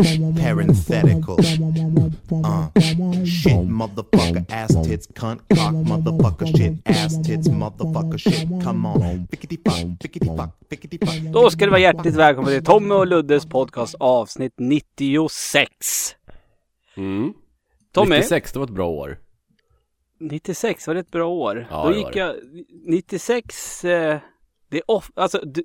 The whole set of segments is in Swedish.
Parenthetical. Uh, shit, motherfucker, ass tits, cunt, cock, motherfucker, shit, ass tits, motherfucker, shit, come on. Fickety fuck, fickety fuck, fickety fuck. Då ska du vara hjärtligt välkommen till Tommy och Luddes podcast avsnitt 96. Mm. Tommy, 96, det var ett bra år. 96 var det ett bra år. Ja, Då gick jag, 96, eh, det är off, alltså, du,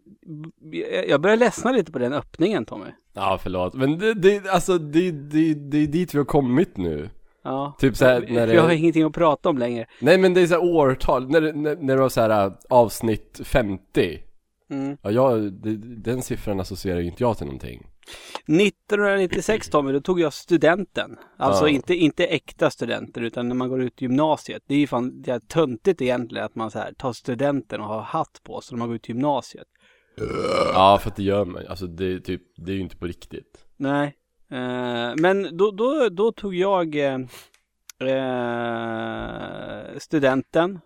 jag börjar ledsna lite på den öppningen Tommy. Ja, förlåt. Men det, det, alltså, det, det, det är dit vi har kommit nu. Ja. Typ såhär, när För jag har det... ingenting att prata om längre. Nej men det är såhär årtal, när, det- när, när det var såhär avsnitt 50. Mm. Ja, jag, det, den siffran associerar ju inte jag till någonting. 1996 Tommy, då tog jag studenten. Alltså Ja. inte, inte äkta studenter utan när man går ut gymnasiet. Det är ju fan det är töntigt egentligen att man så här tar studenten och har hatt på sig när man går ut gymnasiet. Ja, för att det gör man Alltså det är typ, det är ju inte på riktigt. Nej, eh, men då, då, då tog jag eh, eh, studenten.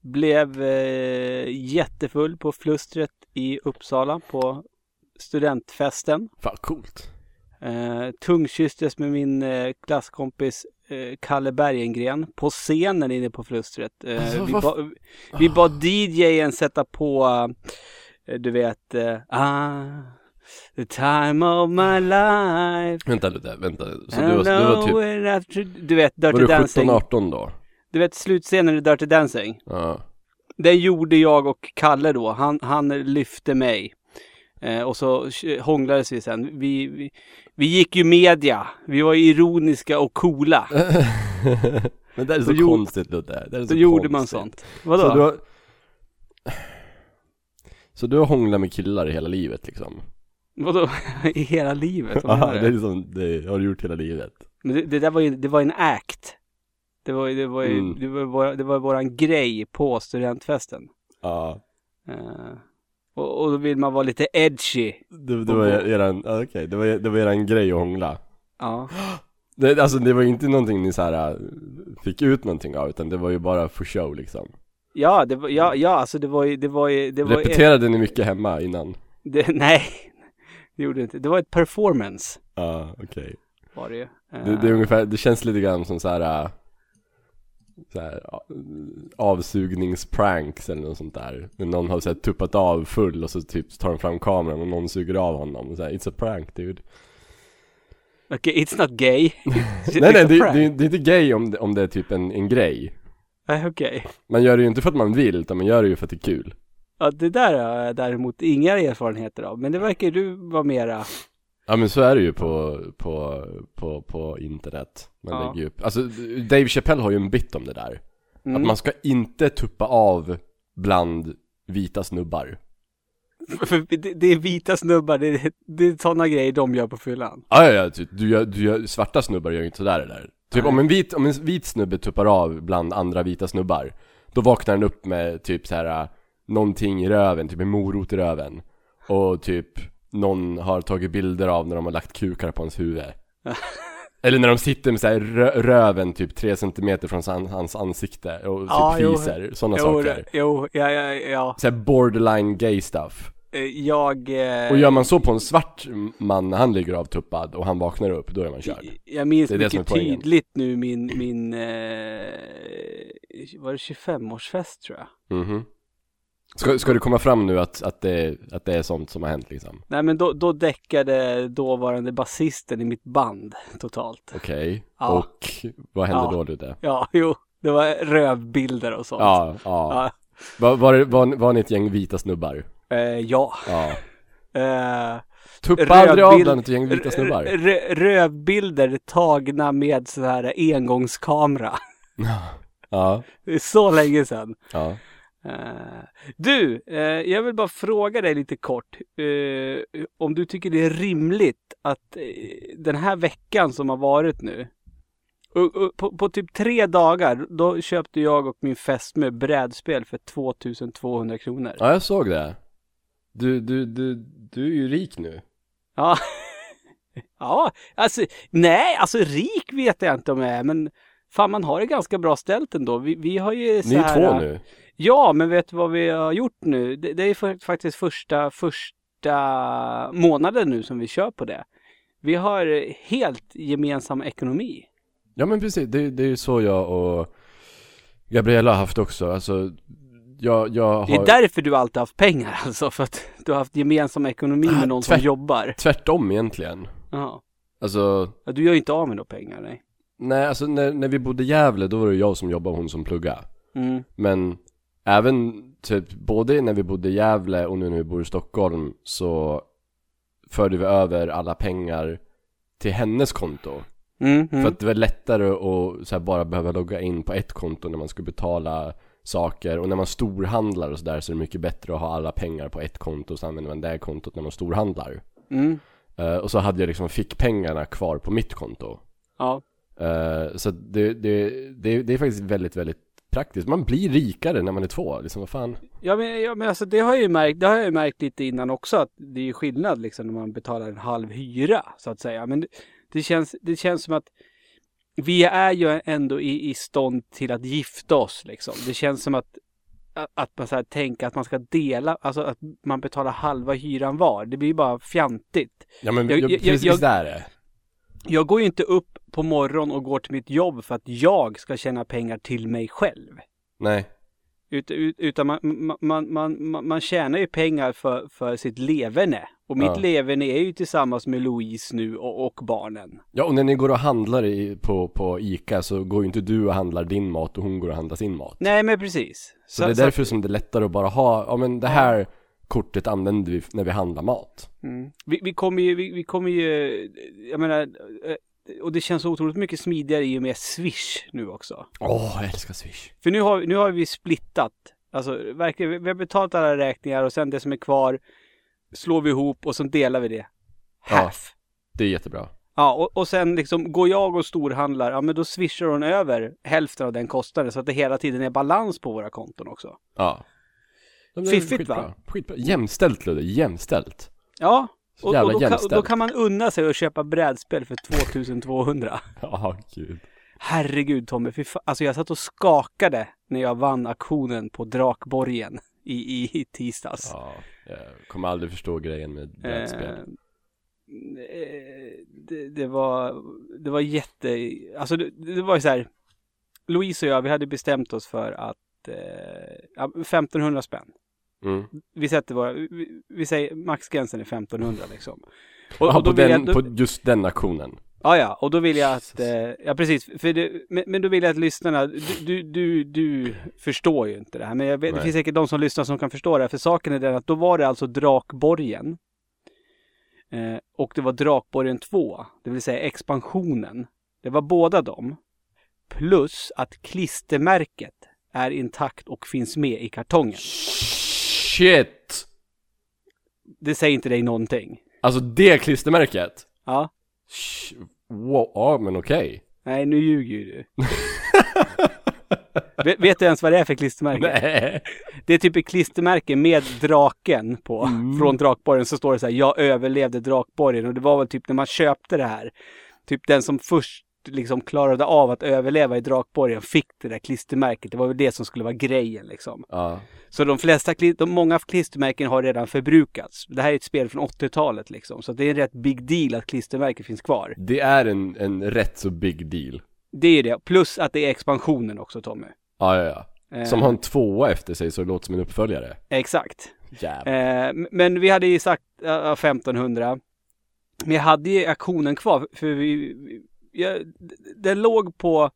Blev eh, jättefull på flustret i Uppsala på studentfesten. Fan coolt. Eh, tungkysstes med min eh, klasskompis eh, Kalle Bergengren på scenen inne på flustret. Eh, Alltså, vi, vad ba, vi bad DJen sätta på, eh, du vet, eh, ah, the time of my life. Vänta lite, vänta. Så du var, du var typ, after, du vet, Dirty var du Dancing. 17-18 då? Du vet slutscenen i Dirty Dancing. Ja. Den gjorde jag och Kalle då. Han, han lyfte mig. Eh, och så hånglades vi sen. Vi, vi, vi gick ju media. Vi var ironiska och coola. men det är så gjorde- konstigt Ludde. Det är så Då gjorde man sånt. Vadå? Så du har... Så du har hånglat med killar i hela livet liksom? Vadå? I hela livet? Ja, det är liksom, det har du gjort hela livet. Men det, det där var ju, det var en act. Det var ju, det var ju, Mm. det var, vår- det var våran grej på studentfesten. Ja. Eh, och, och då vill man vara lite edgy. Det, det var eran, okej, det var, det var eran grej att hångla. Ja. Det, alltså det var inte någonting ni så här äh, fick ut någonting av, utan det var ju bara för show liksom. Ja, det var, ja, ja, alltså det var ju, det var ju, det var Repeterade ni mycket hemma innan? det, nej, det gjorde inte. Det var ett performance, Ja, okej. var det ju. Eh, Det, det är ungefär, det känns lite grann som så här. Så här avsugningspranks eller något sånt där. När någon har så här, tuppat av full och så typ tar de fram kameran och någon suger av honom. Och så här, It's a prank dude. Okej, it's not gay. nej nej, det, det, är- det är inte gay om det, om det är typ en, en grej. Nej, okej. Man gör det ju inte för att man vill, utan man gör det ju för att det är kul. Ja, det där har jag däremot inga erfarenheter av. Men det verkar du vara mera. Ja men så är det ju på, på, på, på internet. Man Ja. lägger upp, alltså Dave Chappelle har ju en bit om det där. Mm. Att man ska inte tuppa av bland vita snubbar. För det, det är vita snubbar, det är, det är sådana grejer de gör på fyllan. Ja, ja, ja, typ, du gör, du gör, svarta snubbar gör ju inte sådär där. Typ om en, vit, om en vit snubbe tuppar av bland andra vita snubbar, då vaknar han upp med typ så här äh, någonting i röven, typ en morot i röven. Och typ någon har tagit bilder av när de har lagt kukar på hans huvud. Eller när de sitter med så här rö- röven typ tre centimeter från hans, hans ansikte och typ Ja, fiser, sådana saker. jo, ja, ja, ja. Så borderline gay stuff. Eh, Jag... eh, Och gör man så på en svart man när han ligger avtuppad och han vaknar upp, då är man körd. Jag minns Det är mycket tydligt nu min, min, eh, var det 25-årsfest tror jag? Mhm. Ska, ska det komma fram nu att, att, det, att det är sånt som har hänt liksom? Nej men då, då däckade dåvarande basisten i mitt band totalt. Okej, Ja. och vad hände Ja. då du det? Ja, jo, det var rövbilder och sånt. Ja, ja. Ja. Var, var, var, var ni ett gäng vita snubbar? Eh, ja. Ja. Eh, Tuppa aldrig av bland ett gäng vita snubbar? rövbilder tagna med så här engångskamera. Ja, Det är så länge sedan. ja. Eh, du, eh, jag vill bara fråga dig lite kort. eh, om du tycker det är rimligt att den här veckan som har varit nu. på, på typ tre dagar, då köpte jag och min fästmö brädspel för 2200 kronor. Ja, jag såg det. Du, du, du, du är ju rik nu. Ja. ja, alltså nej, alltså rik vet jag inte om jag är, men fan man har det ganska bra ställt ändå. Vi, vi har ju så Ni är här, två nu. Ja, men vet du vad vi har gjort nu? Det, det är för, faktiskt första, första månaden nu som vi kör på det. Vi har helt gemensam ekonomi. Ja men precis, det, det är ju så jag och Gabriella har haft också. Alltså, jag, jag har... Det är därför du alltid haft pengar alltså, för att du har haft gemensam ekonomi med Ah, någon som tvärt- jobbar. Tvärtom egentligen. Jaha. Alltså, Ja, du gör ju inte av med några pengar, nej. Nej alltså när, när vi bodde i Gävle då var det jag som jobbade och hon som pluggade. Mm. Men även typ både när vi bodde i Gävle och nu när vi bor i Stockholm så förde vi över alla pengar till hennes konto. Mm, mm. För att det var lättare att så här, bara behöva logga in på ett konto när man ska betala saker och när man storhandlar och sådär så är det mycket bättre att ha alla pengar på ett konto och så använder man det kontot när man storhandlar. Mm. Eh, och så hade jag liksom fick pengarna kvar på mitt konto. Ja. Eh, så det, det, det, det är faktiskt väldigt, väldigt praktiskt. Man blir rikare när man är två, liksom vad fan. Ja men, ja, men alltså det har jag ju märkt, det har jag märkt lite innan också att det är ju skillnad liksom när man betalar en halv hyra så att säga. Men det, det känns, det känns som att vi är ju ändå i, i stånd till att gifta oss liksom. Det känns som att att, man så här tänker att man ska dela, alltså att man betalar halva hyran var. Det blir ju bara fjantigt. Ja men Jag- jag, precis jag- där är det. Jag går ju inte upp på morgonen och går till mitt jobb för att jag ska tjäna pengar till mig själv. Nej. Ut, ut, utan man, man, man, man, man- tjänar ju pengar för, för sitt leverne. Och mitt Ja. leverne är ju tillsammans med Louise nu och, och barnen. Ja och när ni går och handlar i, på, på Ica så går ju inte du och handlar din mat och hon går och handlar sin mat. Nej men precis. Så, det är därför som det är lättare att bara ha, ja men det här kortet använder vi när vi handlar mat. Mm. Vi, vi kommer ju, vi, vi kommer ju, jag menar, eh, och det känns otroligt mycket smidigare i och med Swish nu också. Åh, jag älskar Swish. För nu har, nu har vi splittat. Alltså verkligen, vi- har betalat alla räkningar och sen det som är kvar slår vi ihop och så delar vi det. Ja. Half. Det är jättebra. Ja, och, och sen liksom går jag och storhandlar, ja men då swishar hon över hälften av den kostnaden så att det hela tiden är balans på våra konton också. Ja. Ja, Fiffigt, skitbra. va? Skitbra. Jämställt Ludde, jämställt. Ja, och, och då, kan, då kan man unna sig att köpa brädspel för 2200. Ja, gud. Herregud Tommy, fy alltså jag satt och skakade när jag vann auktionen på Drakborgen i, i, i tisdags. Ja, jag kommer aldrig förstå grejen med brädspel. Eh, eh, det, det var, det var jätte, alltså det, det var ju så här. Louise och jag, vi hade bestämt oss för att eh, ja, 1500 spänn. Mm. Vi sätter våra, vi, vi säger maxgränsen är 1500 liksom. Och, på, vill jag- den, då- på just den aktionen. Ja, ja, och då vill jag att, eh, ja precis, för det, men, men då vill jag att lyssnarna, du, du, du, du förstår ju inte det här, men jag det finns säkert de som lyssnar som kan förstå det här, för saken är den att då var det alltså Drakborgen. Eh, och det var Drakborgen 2, det vill säga expansionen. Det var båda dem. Plus att klistermärket är intakt och finns med i kartongen. Shit! Det säger inte dig någonting. Alltså det klistermärket? Ja, Sh- Wow, ja men okej. nej nu ljuger ju du. vet, vet du ens vad det är för klistermärke? Nej. Det är typ ett klistermärke med draken på. Mm. Från Drakborgen så står det så här, jag överlevde Drakborgen. Och det var väl typ när man köpte det här. Typ den som först liksom klarade av att överleva i Drakborgen fick det där klistermärket. Det var väl det som skulle vara grejen liksom. Ja. Så de flesta, de många klistermärken har redan förbrukats. Det här är ett spel från 80-talet liksom. Så det är en rätt big deal att klistermärket finns kvar. Det är en, en rätt så big deal. Det är det. Plus att det är expansionen också Tommy. Ja, ja, ja. Eh, Som har en tvåa efter sig så det låter som en uppföljare. Exakt. Jävlar. Eh, men vi hade ju sagt uh, 1500. Men jag hade ju aktionen kvar för vi jag, den låg på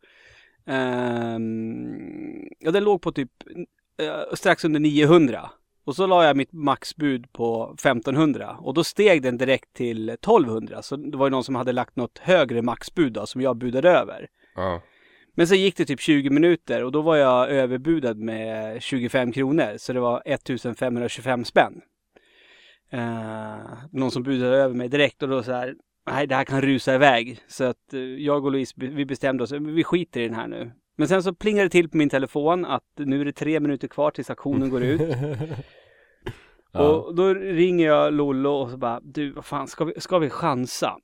ehm, ja den låg på typ eh, strax under 900. Och så la jag mitt maxbud på 1500 och då steg den direkt till 1200. Så det var ju någon som hade lagt något högre maxbud då som jag budade över. Ja. Men så gick det typ 20 minuter och då var jag överbudad med 25 kronor. Så det var 1525 spänn. Eh, någon som budade över mig direkt och då så här, nej det här kan rusa iväg. Så att eh, jag och Louise, vi bestämde oss, vi skiter i den här nu. Men sen så plingade det till på min telefon att nu är det tre minuter kvar tills aktionen går ut. Och då ringer jag Lollo och så bara, du vad fan, ska vi, ska vi chansa?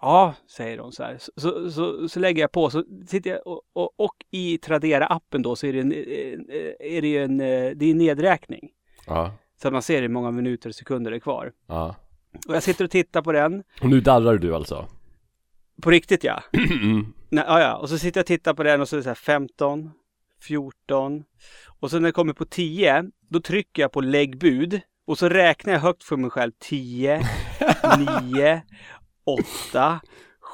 Ja, säger de så här. Så, så, så, så lägger jag på, så sitter jag och, och, och i Tradera-appen då så är det en, är det en, eh, det är en nedräkning. Ja. Så att man ser hur många minuter och sekunder det är kvar. Ja. Och jag sitter och tittar på den. Och nu darrar du alltså? På riktigt ja. Mm. Nej, ja, ja. Och så sitter jag och tittar på den och så är det så här 15, 14. Och så när det kommer på 10, då trycker jag på lägg bud. Och så räknar jag högt för mig själv. 10, 9, 8,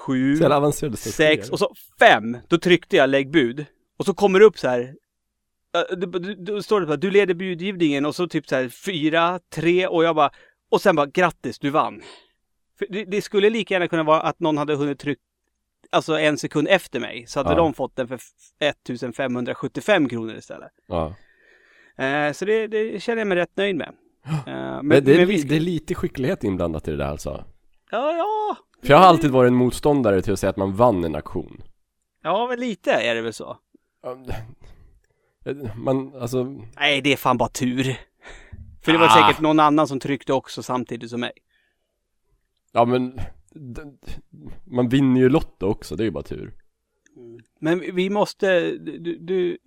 7, Så jävla avancerade 6 och så 5. Då tryckte jag lägg bud. Och så kommer det upp så här. äh, Då står det bara, du leder budgivningen och så typ så här 4, 3 och jag bara, och sen bara grattis, du vann. För det, det skulle lika gärna kunna vara att någon hade hunnit trycka alltså en sekund efter mig. Så hade Ja. de fått den för 1575 kronor istället. Ja. Eh, så det, det känner jag mig rätt nöjd med. Eh, men, Men, det, är, men vi det är lite skicklighet inblandat i det där alltså. Ja, ja. För jag har alltid varit en motståndare till att säga att man vann en auktion. Ja, men lite är det väl så. Man, alltså, Nej, det är fan bara tur. För det var Ah. säkert någon annan som tryckte också samtidigt som mig. ja men Man vinner ju Lotto också, det är ju bara tur. Men vi måste, du, du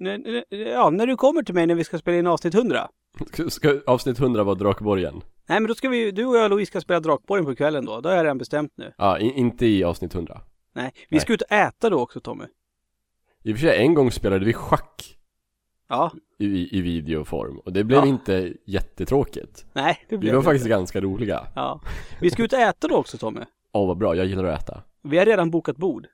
ja, när du kommer till mig när vi ska spela in avsnitt 100. Ska, ska avsnitt 100 vara Drakborgen? Nej, men då ska vi, du och jag och Louise ska spela Drakborgen på kvällen då. Det har jag redan bestämt nu. Ja, i, inte i avsnitt 100. Nej, vi Nej. ska ut och äta då också Tommy. I och för sig, en gång spelade vi schack Ja, i, i videoform och det blev Ja. inte jättetråkigt. nej, det Vi blir var det. faktiskt ganska roliga. Ja. Vi ska ut och äta då också Tommy. Åh vad bra, jag gillar att äta. Vi har redan bokat bord.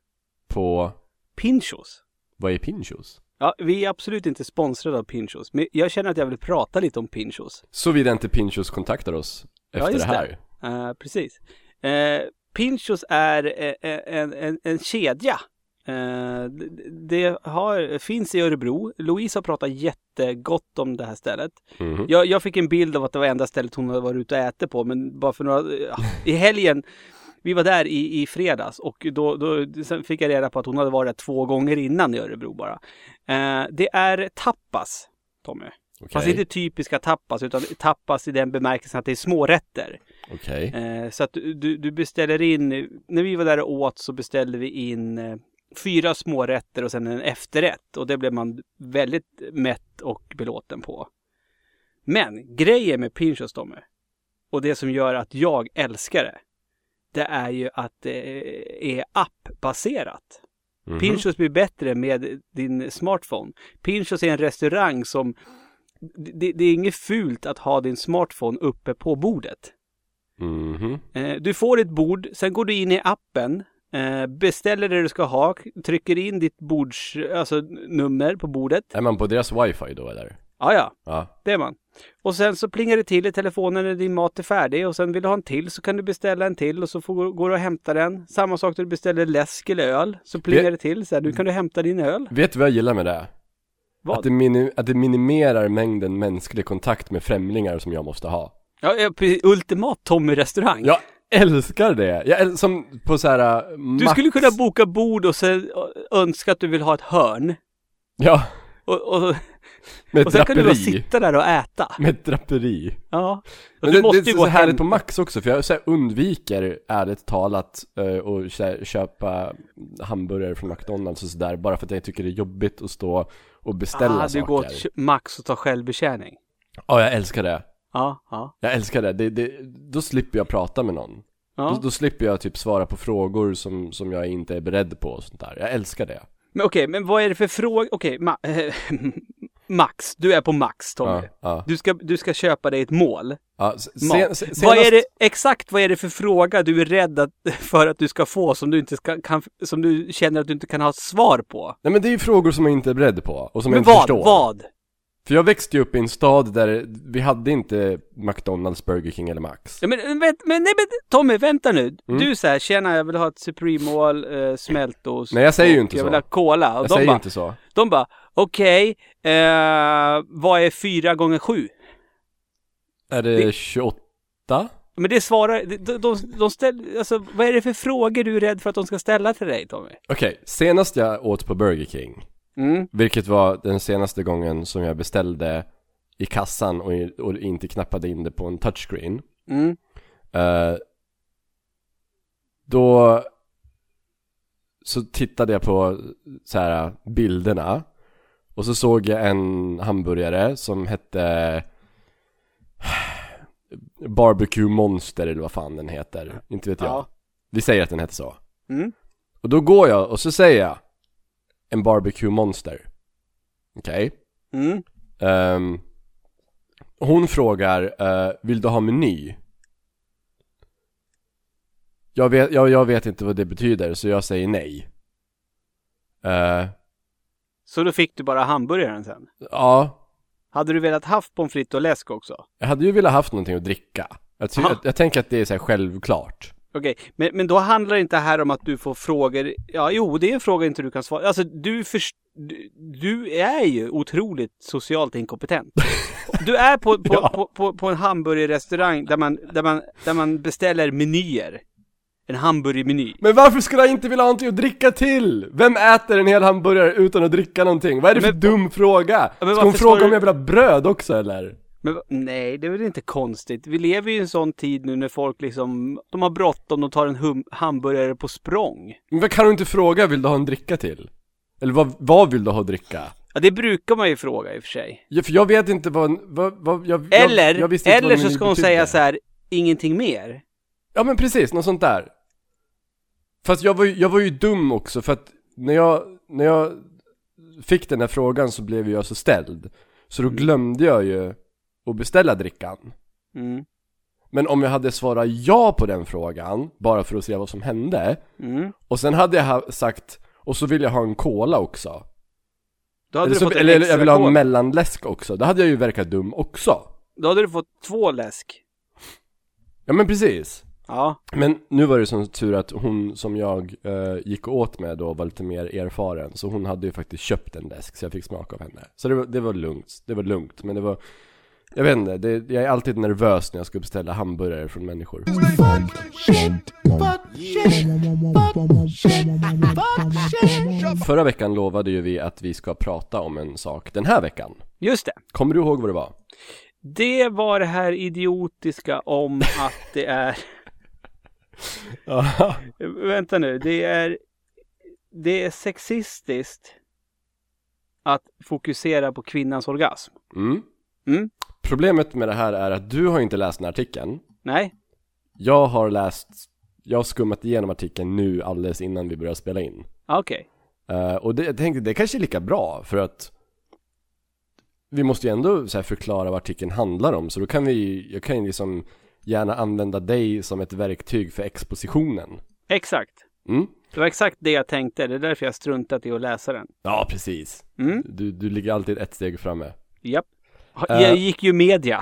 På, Pinchos. vad är Pinchos? Ja, vi är absolut inte sponsrade av Pinchos. Men jag känner att jag vill prata lite om Pinchos. Såvida inte Pinchos kontaktar oss efter just det här. Eh, precis. Uh, Pinchos är eh, en, en, en kedja. Eh, det har, finns i Örebro. Louise har pratat jättegott om det här stället. Mhm. Jag, jag fick en bild av att det var enda stället hon hade varit ute och ätit på, men bara för några, i helgen vi var där i, i fredags och då, då sen fick jag reda på att hon hade varit där två gånger innan i Örebro bara. Eh, det är tapas, Tommy. Okej, Fast inte typiska tapas, utan tapas i den bemärkelsen att det är smårätter. okej. Eh, så att du, du- du beställer in, när vi var där och åt så beställde vi in eh, fyra smårätter och sen en efterrätt. Och det blev man väldigt mätt och belåten på. Men grejen med Pinchos Tommy, och det som gör att jag älskar det, det är ju att det är appbaserat. Mhm. Pinchos blir bättre med din smartphone. Pinchos är en restaurang som det, det är inget fult att ha din smartphone uppe på bordet. Mhm. Eh, Du får ett bord, sen går du in i appen, beställer det du ska ha, trycker in ditt bords, alltså nummer på bordet. Är man på deras wifi då eller? Ja, ja, Ja. det är man. Och sen så plingar det till i telefonen när din mat är färdig och sen vill du ha en till så kan du beställa en till och så får, går du och hämtar den. Samma sak när du beställer läsk eller öl, så plingar Det- det till så här, nu kan du hämta din öl. Vet du vad jag gillar med det? Vad? Att det, att det minimerar mängden mänsklig kontakt med främlingar som jag måste ha. Ja, ja, precis. ultimat Tommy-restaurang. Jag älskar det! Jag äl- som på så här uh, Du skulle kunna boka bord och ö, önska att du vill ha ett hörn. Ja, Och, och, med och sen kan du bara sitta där och äta. Med ett draperi. Ja. Och Men du det, måste det ju är gå så härligt på Max också, för jag så här, undviker ärligt talat uh, och så här, köpa hamburgare från McDonalds och sådär, bara för att jag tycker det är jobbigt att stå och beställa ah, du saker. går till Max och tar självbetjäning. Ja, jag älskar det. Ja, ja. Jag älskar det. det, det då slipper jag prata med någon. Då, ja. då slipper jag typ svara på frågor som, som jag inte är beredd på och sånt där. Jag älskar det. Men okej, men vad är det för fråga? Okej, Ma- Max. Du är på Max, Tommy. Ja, ja. Du, ska, du ska köpa dig ett mål. ja sen, sen, Vad är senast- det, exakt vad är det för fråga du är rädd att, för att du ska få som du inte ska, kan, som du känner att du inte kan ha svar på? Nej men det är ju frågor som jag inte är beredd på och som jag Men inte vad? förstår. Vad? För jag växte ju upp i en stad där vi hade inte McDonalds, Burger King eller Max. Ja, men, men, men, nej, men Tommy, vänta nu. Mm. Du säger tjena jag vill ha ett Supreme-mål, eh, smältost. Nej, jag säger ju inte jag så. vill ha cola. Och Jag de säger bara, inte så. de bara, okej, eh, vad är fyra gånger sju? Är det, Det- 28? Men det svarar, de, de, de ställer, alltså vad är det för frågor du är rädd för att de ska ställa till dig Tommy? Okej, senast jag åt på Burger King, Mm. vilket var den senaste gången som jag beställde i kassan och, och inte knappade in det på en touchscreen Mm. eh, Då Så tittade jag på så här bilderna Och så såg jag en hamburgare som hette Barbecue Monster eller vad fan den heter Inte vet jag Ja. Vi säger att den heter så Mm. Och då går jag och så säger jag En barbecue monster Okej Mm. Ehm, Hon frågar eh, Vill du ha meny? Jag vet, jag, jag vet inte vad det betyder så jag säger nej Eh, Så då fick du bara hamburgaren sen? Ja Hade du velat haft pommes frites och läsk också? Jag hade ju velat haft någonting att dricka Jag, ty- jag, jag tänker att det är så självklart Okej, men, men då handlar det inte här om att du får frågor. Ja, jo, det är en fråga inte du kan svara. Alltså, du, först, du, du är ju otroligt socialt inkompetent. Du är på, på, Ja. på, på, på en hamburgerrestaurang där man, där, man, där man beställer menyer. En hamburgermeny. Men varför skulle jag inte vilja ha någonting att dricka till? Vem äter en hel hamburgare utan att dricka någonting? Vad är det för Men- dum fråga? Ska hon fråga ska om du- jag vill ha bröd också eller? Men nej, det är väl inte konstigt. Vi lever ju i en sån tid nu när folk liksom, de har bråttom, de tar en hum, hamburgare på språng. Men vad kan du inte fråga, vill du ha en dricka till? Eller vad, vad vill du ha att dricka? Ja, det brukar man ju fråga i och för sig. Ja, för jag vet inte vad, vad, vad jag, Eller, jag, jag eller så ska hon säga så här, ingenting mer. Ja men precis, något sånt där Fast jag var ju, jag var ju dum också för att när jag, när jag fick den här frågan så blev jag så ställd Så då glömde jag ju att beställa drickan Mm. Men om jag hade svarat ja på den frågan, bara för att se vad som hände Mm. Och sen hade jag sagt, och så vill jag ha en cola också Då hade Eller, du så, fått en eller extra jag vill ha en mellanläsk också, då hade jag ju verkat dum också Då hade du fått två läsk. Ja men precis Ja. Men nu var det som tur att hon som jag eh, gick åt med då var lite mer erfaren Så hon hade ju faktiskt köpt en läsk så jag fick smaka av henne Så det var, det var lugnt, det var lugnt men det var Jag vet inte, det, jag är alltid nervös när jag ska beställa hamburgare från människor Förra veckan lovade ju vi att vi ska prata om en sak den här veckan Just det. Kommer du ihåg vad det var? Det var det här idiotiska om att det är... Vänta nu. Det är... Det är sexistiskt att fokusera på kvinnans orgasm. mm. Mm. Problemet med det här är att du har inte läst den här artikeln Nej? Jag har läst, jag har skummat igenom artikeln nu alldeles innan vi började spela in Ah, Okej. Eh, Och det, jag tänkte, det kanske är lika bra för att Vi måste ju ändå så förklara vad artikeln handlar om så då kan vi, jag kan ju liksom gärna använda dig som ett verktyg för expositionen Exakt. mm? Det var exakt det jag tänkte. Det är därför jag struntat i att läsa den. Ja, precis Mm. du, du ligger alltid ett steg framme Japp. Eh. Jag gick ju media.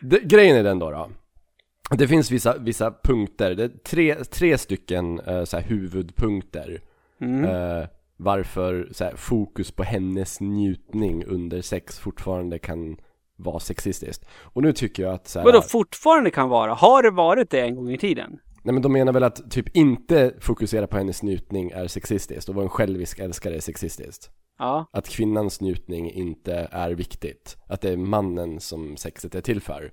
det, Grejen är den då, då Det finns vissa, vissa punkter, det är tre, tre stycken eh, så här, huvudpunkter Mm. eh, Varför så här, fokus på hennes njutning under sex fortfarande kan vara sexistiskt Och nu tycker jag att så här, Vadå fortfarande kan vara? Har det varit det en gång i tiden? Nej men de menar väl att typ inte fokusera på hennes njutning är sexistiskt och vara en självisk älskare är sexistiskt Ja. Att kvinnans njutning inte är viktigt Att det är mannen som sexet är till för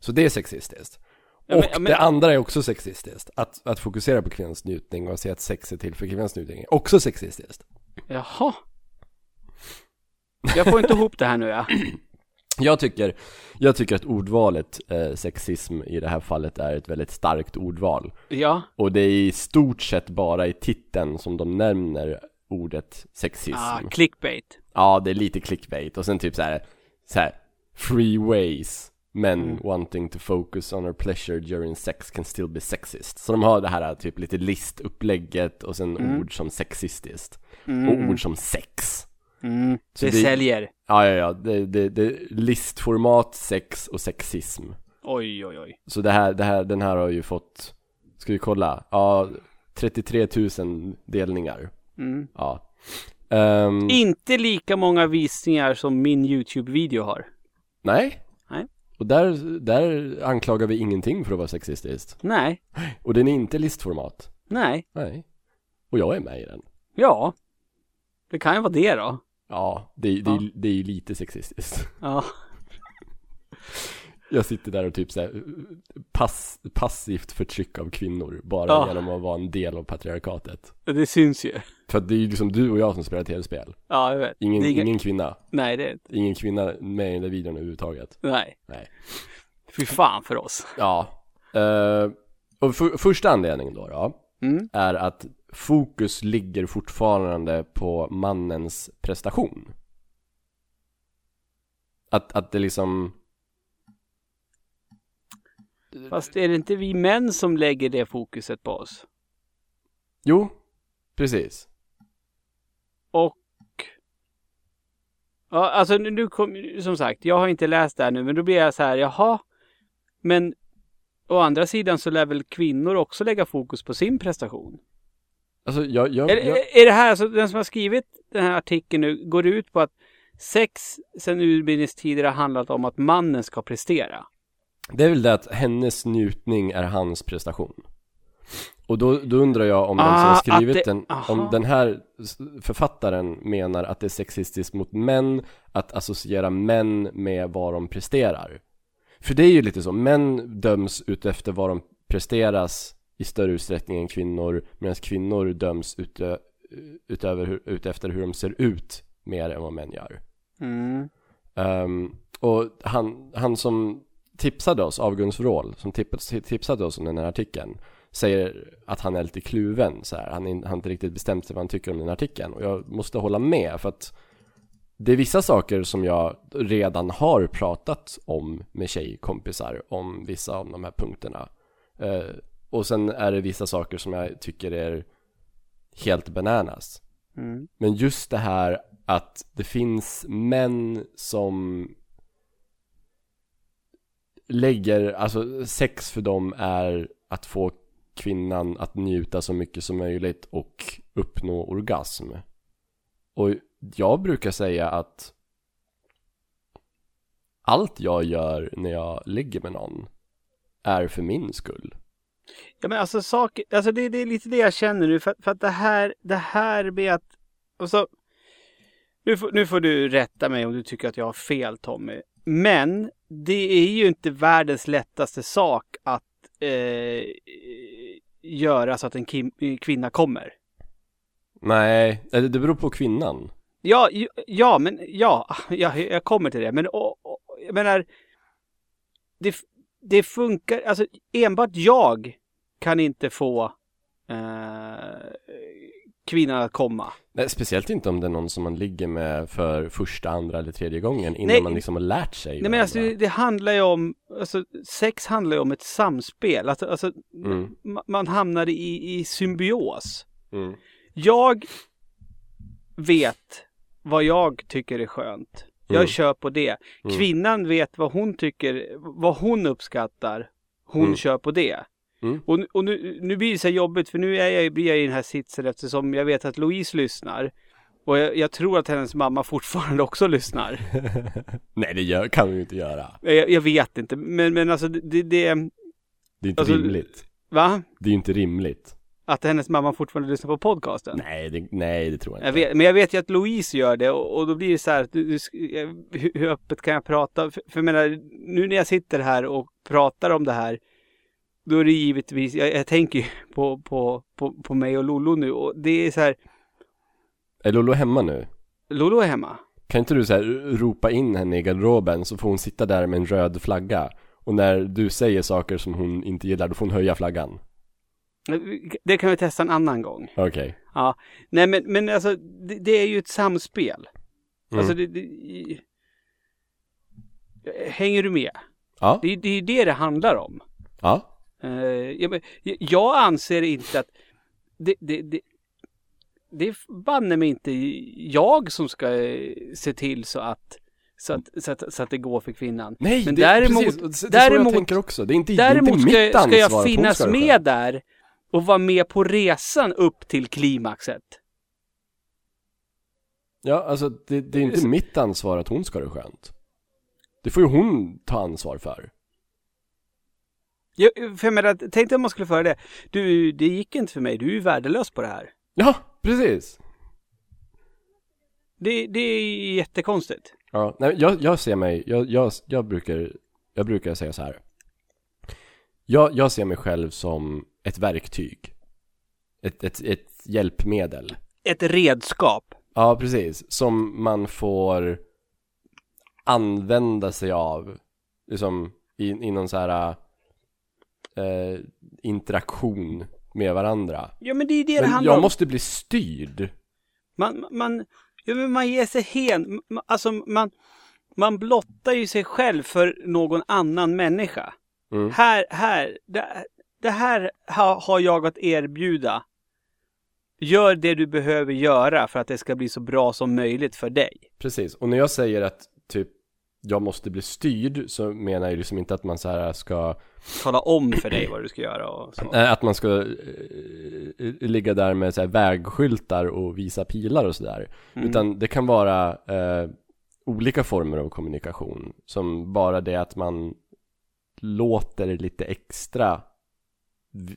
Så det är sexistiskt Ja, Och men- men- det andra är också sexistiskt att, att fokusera på kvinnans njutning och säga att sex är till för kvinnans njutning är också sexistiskt Jaha. Jag får inte ihop det här nu ja. Jag tycker, jag tycker att ordvalet eh, sexism i det här fallet är ett väldigt starkt ordval Ja. Och det är i stort sett bara i titeln som de nämner ordet sexism. Ah, clickbait. Ja, det är lite clickbait. Och sen typ så här, så här Free ways Men wanting to focus on her pleasure during sex can still be sexist. Så de har det här typ lite listupplägget och sen ord som sexistiskt. Och ord som sex. Mm. Det, det- säljer. Ja, ja, ja, det, det, det listformat, sex och sexism. Oj, oj, oj. Så det här, det här, den här har ju fått Ska vi kolla? Ja, 33 000 delningar Mm. Ja Ehm, Inte lika många visningar som min YouTube-video har. Nej Nej. Och där, där anklagar vi ingenting för att vara sexistiskt Nej. Och den är inte listformat Nej. Nej Och jag är med i den Ja. Det kan ju vara det då. Ja, det, det, Ja. det är ju lite sexistiskt. Ja. Jag sitter där och typ såhär pass, passivt förtryck av kvinnor bara Ja. genom att vara en del av patriarkatet. Det syns ju. För att det är ju liksom du och jag som spelar tv-spel. Ja, jag vet. Ingen, inga- ingen kvinna. Nej, det är inte. Ingen kvinna med i den där videon överhuvudtaget. Nej. Nej. Fy fan för oss. Ja. Eh, och för, första anledningen då, då Mm. är att fokus ligger fortfarande på mannens prestation. Att, att det liksom... Fast är det inte vi män som lägger det fokuset på oss? Jo, precis. Och... Ja, alltså nu, kom, som sagt, jag har inte läst det här nu, men då blir jag så här, jaha, men å andra sidan så lär väl kvinnor också lägga fokus på sin prestation? Alltså jag, jag, Är, jag är det här, alltså den som har skrivit den här artikeln nu, går ut på att sex sedan urminnes tider har handlat om att mannen ska prestera? Det är väl det att hennes njutning är hans prestation. Och då, då undrar jag om den som Ah, har att skrivit det- den, aha. om den här författaren menar att det är sexistiskt mot män att associera män med vad de presterar. För det är ju lite så, män döms utefter vad de presteras i större utsträckning än kvinnor, medan kvinnor döms utö, utöver, utefter hur de ser ut mer än vad män gör. Mm. Ehm, och han, han som tipsade oss, Avgunds Vrål, som tips, tipsade oss om den här artikeln Säger att han är lite kluven så här. Han, är- han har inte riktigt bestämt sig vad han tycker om den här artikeln Och jag måste hålla med för att Det är vissa saker som jag redan har pratat om med tjejkompisar Om vissa av de här punkterna Eh, Och sen är det vissa saker som jag tycker är helt bananas Mm. men just det här att det finns män som lägger, alltså sex för dem är att få kvinnan att njuta så mycket som möjligt och uppnå orgasm. Och jag brukar säga att allt jag gör när jag ligger med någon är för min skull. Ja men alltså saker, alltså det, det är lite det jag känner nu för, för att det här, det här med att, och så, nu får, nu får du rätta mig om du tycker att jag har fel Tommy. Men det är ju inte världens lättaste sak att eh, göra så att en kim, kvinna kommer. Nej, eller det beror på kvinnan. Ja, ja, men ja, ja jag kommer till det. Men och, och, jag menar, det, det funkar, alltså enbart jag kan inte få eh, kvinnan att komma. Nej, speciellt inte om det är någon som man ligger med för första, andra eller tredje gången innan Nej. man liksom har lärt sig Nej men alltså det, handlar ju om, alltså sex handlar ju om ett samspel. Alltså, alltså Mm. ma- man hamnar i, i symbios. mm. Jag vet vad jag tycker är skönt. Jag Mm. kör på det. Mm. Kvinnan vet vad hon tycker, vad hon uppskattar. Hon Mm. kör på det. Mm. Och, nu- och nu, nu blir det så här jobbigt för nu är jag, blir jag i den här sitsen eftersom jag vet att Louise lyssnar. Och jag, jag tror att hennes mamma fortfarande också lyssnar. Nej det gör, kan vi ju inte göra. Jag, jag vet inte, men, men alltså det, det, det är inte Alltså, rimligt. va? Det är ju inte rimligt. Att hennes mamma fortfarande lyssnar på podcasten? Nej det, nej, det tror jag Jag inte. vet, men jag vet ju att Louise gör det och, och då blir det så här, du, du, hur öppet kan jag prata? För, för jag menar, nu när jag sitter här och pratar om det här, då är det givetvis, jag, jag tänker på, på, på, på mig och Lollo nu och det är så här, Är Lollo hemma nu? Lollo är hemma. Kan inte du så här ropa in henne i garderoben så får hon sitta där med en röd flagga Och när du säger saker som hon inte gillar då får hon höja flaggan Det kan vi testa en annan gång. Okej Ja, nej men, men alltså det, det är ju ett samspel. Mm. Alltså det, det, hänger du med? Ja, Det, är- det är ju det det handlar om. ja Eh, jag, men, jag- jag anser inte att det, det, det, det är banne mig inte jag som ska eh, se till så att så att, så att, så att det går för kvinnan. Nej, Men det, däremot- precis, det är däremot- jag tänker också Det är inte, det är Däremot inte ska, mitt ska ansvar jag att hon finnas ska med där och vara med på resan upp till klimaxet. Ja, alltså det, det är inte mitt ansvar att hon ska ha det skönt Det får ju hon ta ansvar för Jag, för jag menar, tänk dig om man skulle föra det. Du, det gick inte för mig. Du är ju värdelös på det här. Ja, precis Det, det är jättekonstigt. Ja, nej, jag, jag ser mig, jag, jag, jag, brukar, jag brukar säga så här. Jag, jag ser mig själv som ett verktyg. Ett, ett, ett hjälpmedel. Ett redskap. Ja, precis. Som man får använda sig av. Liksom i, i någon så här eh, interaktion med varandra. Ja men det är det det Men handlar jag om. måste bli styrd. Man, man, ja, men man ger sig hen. Alltså man, man blottar ju sig själv för någon annan människa. Mm. Här, här, det, det här ha, har jag att erbjuda. Gör det du behöver göra för att det ska bli så bra som möjligt för dig. Precis, och när jag säger att typ jag måste bli styrd så menar jag liksom inte att man så här ska Tala om för dig vad du ska göra och så. Nej, att man ska eh, ligga där med så här vägskyltar och visa pilar och sådär. Mm. Utan det kan vara eh, olika former av kommunikation. Som bara det att man låter lite extra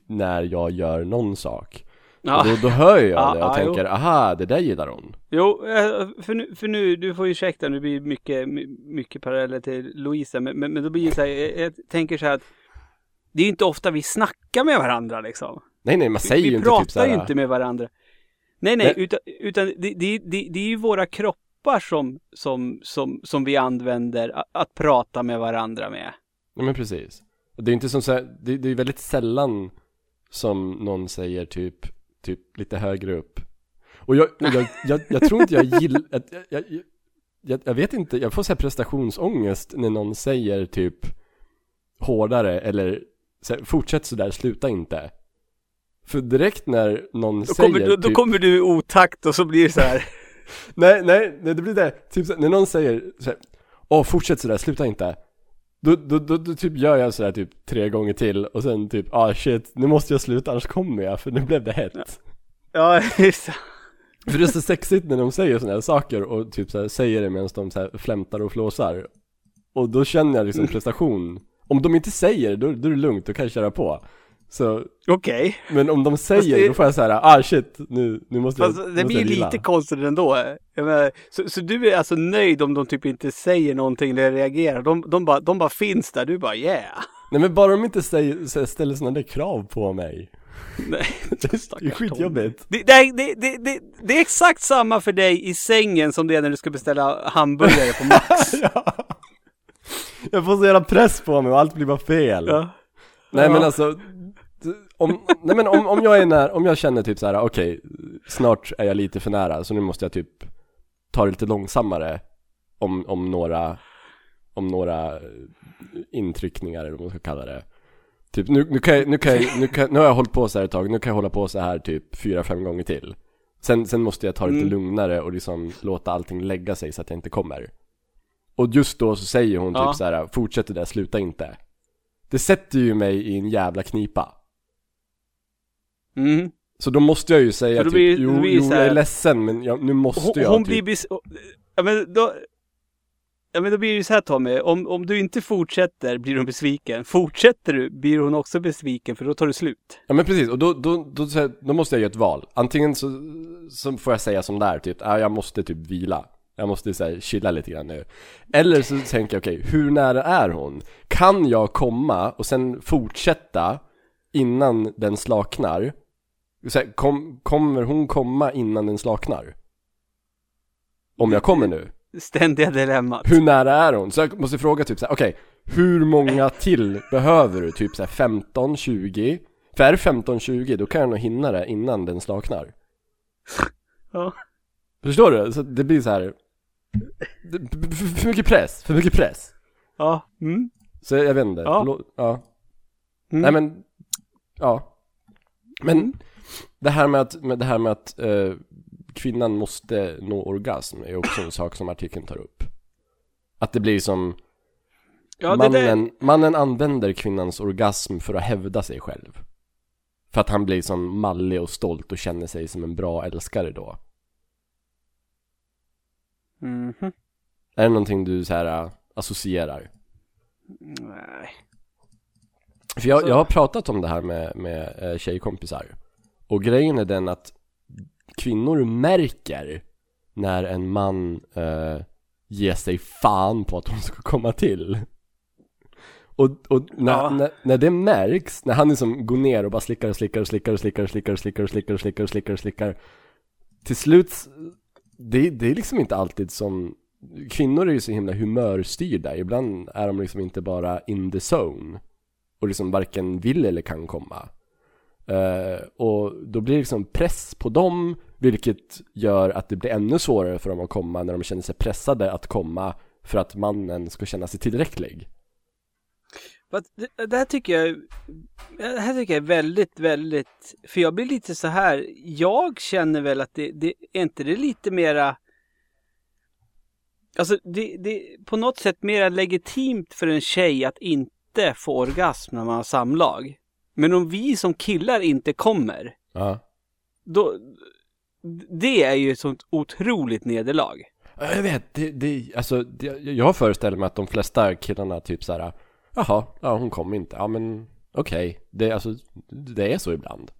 när jag gör någon sak. Ja. Och då, då hör jag Ja, det och ja, tänker, aha, det där gillar hon. Jo, eh, för nu, för nu, du får ursäkta, nu blir mycket, my- mycket paralleller till Louisa, men, men, men då blir det så här, jag, jag tänker så här att det är ju inte ofta vi snackar med varandra liksom. Nej, nej, man säger vi ju vi inte pratar typ såhär, ju inte med varandra. Nej, nej, Nej. utan, utan det, det, det, det är ju våra kroppar som, som, som, som vi använder att, att prata med varandra med. Nej men precis. Det är inte som så här, det, det är väldigt sällan som någon säger typ, typ lite högre upp. Och jag, och jag, jag, jag tror inte jag gillar, jag, jag, jag, jag, jag vet inte, jag får så här prestationsångest när någon säger typ hårdare eller så här, fortsätt sådär, sluta inte. För direkt när någon Då säger kommer, då, då typ, kommer du i otakt och så blir det så här. nej, nej, nej, det blir det, typ så, när någon säger så här, åh fortsätt sådär, sluta inte. Då, då, då, då typ gör jag sådär typ tre gånger till och sen typ, ah shit, nu måste jag sluta annars kommer jag för nu blev det hett. Ja, just. För det är så sexigt när de säger sådana här saker och typ så här, säger det medan de så här flämtar och flåsar. Och då känner jag liksom prestation. Om de inte säger då, då är det lugnt, då kan jag köra på. Så, Okej. men om de säger, det- då får jag såhär, ah shit, nu, nu måste jag, Fast nu det blir ju jag lite konstigt ändå. Jag menar, så, så du är alltså nöjd om de typ inte säger någonting eller reagerar? De, de, bara, de bara finns där, du bara yeah. Nej men bara de inte säger, så ställer sådana där krav på mig. Nej, Det är skitjobbigt. Det, det, det, det är exakt samma för dig i sängen som det är när du ska beställa hamburgare på Max. ja. Jag får så jävla press på mig och allt blir bara fel. Ja. Nej Ja. men alltså, om, nej men om, om jag är när, om jag känner typ så här: okej, snart är jag lite för nära så nu måste jag typ ta det lite långsammare om, om några, om några intryckningar eller vad man ska kalla det. Typ nu, nu kan jag, nu kan jag, nu, kan, nu har jag hållit på så här ett tag, nu kan jag hålla på så här typ fyra, fem gånger till. Sen, sen måste jag ta det lite Mm. lugnare och liksom låta allting lägga sig så att jag inte kommer. Och just då så säger hon Ja. typ så här: fortsätt det där, sluta inte. Det sätter ju mig i en jävla knipa. Mm. Så då måste jag ju säga typ, blir- jo, då blir jo jag är ledsen men jag, nu måste Hon, jag hon typ. blir bes... Ja men då... Ja men då blir det ju så här Tommy, om, om du inte fortsätter blir hon besviken. Fortsätter du blir hon också besviken för då tar det slut. Ja men precis, och då, då, då, då, då måste jag göra ett val. Antingen så, så får jag säga som där, typ, ah, jag måste typ vila. Jag måste så här, chilla lite grann nu. Eller så tänker jag, okej, hur nära är hon? Kan jag komma och sen fortsätta innan den slaknar? Så här, kom, kommer hon komma innan den slaknar? Om jag kommer nu? Ständiga dilemmat. Hur nära är hon? Så jag måste fråga typ såhär, okej, hur många till behöver du? Typ såhär 15, 20? För är det 15, 20 då kan jag nog hinna det innan den slaknar. Ja. Förstår du? Så det blir så här. Det- för- mycket press, för mycket press. Ja. Mm. Så jag vet inte, Ja. ja. Mm. Nej men, ja. Men Mm. det här med att, med det här med att eh, kvinnan måste nå orgasm är också en sak som artikeln tar upp. Att det blir som Ja, det mannen, mannen använder kvinnans orgasm för att hävda sig själv. För att han blir som mallig och stolt och känner sig som en bra älskare då. Mhm. Är det någonting du så här äh, associerar? Nej. För jag, jag har pratat om det här med, med eh, tjejkompisar. Och grejen är den att kvinnor märker när en man eh, ger sig fan på att hon ska komma till. Och, och när, Ja. när, när det märks, när han liksom går ner och bara slickar och slickar och slickar och slickar och slickar och slickar och slickar och slickar och slickar och slickar Till slut, det, det är liksom inte alltid som Kvinnor är ju så himla humörstyrda, ibland är de liksom inte bara in the zone Och liksom varken vill eller kan komma Uh, och då blir det liksom press på dem, vilket gör att det blir ännu svårare för dem att komma när de känner sig pressade att komma för att mannen ska känna sig tillräcklig. Det, det här tycker jag, det här tycker jag är väldigt, väldigt, för jag blir lite så här, jag känner väl att det, det är inte det lite mera, alltså det, det är på något sätt mera legitimt för en tjej att inte få orgasm när man har samlag. Men om vi som killar inte kommer, Ja. då, det är ju ett sånt otroligt nederlag. Ja, Jag vet, det, det, alltså, det, jag föreställer mig att de flesta killarna typ så här. Jaha, ja hon kom inte, ja men okej, det, alltså, det är så ibland.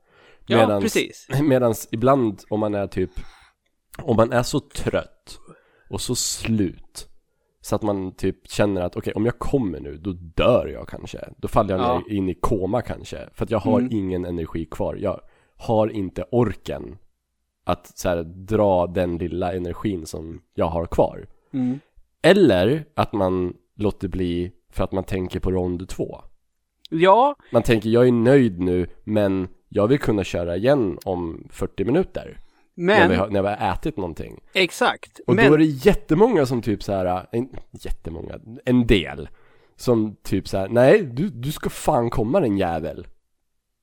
Ja, precis. Medans ibland om man är typ, om man är så trött och så slut så att man typ känner att okej, om jag kommer nu, då dör jag kanske. Då faller jag Ja. in i koma kanske. För att jag har Mm. ingen energi kvar. Jag har inte orken att så här, dra den lilla energin som jag har kvar. Mm. Eller att man låter bli för att man tänker på rond två. Ja, Man tänker, jag är nöjd nu, men jag vill kunna köra igen om 40 minuter. När, men vi har, när vi har ätit någonting. exakt. Och men, då är det jättemånga som typ så här, en, jättemånga, en del. Som typ så här, nej du, du ska fan komma den jävel.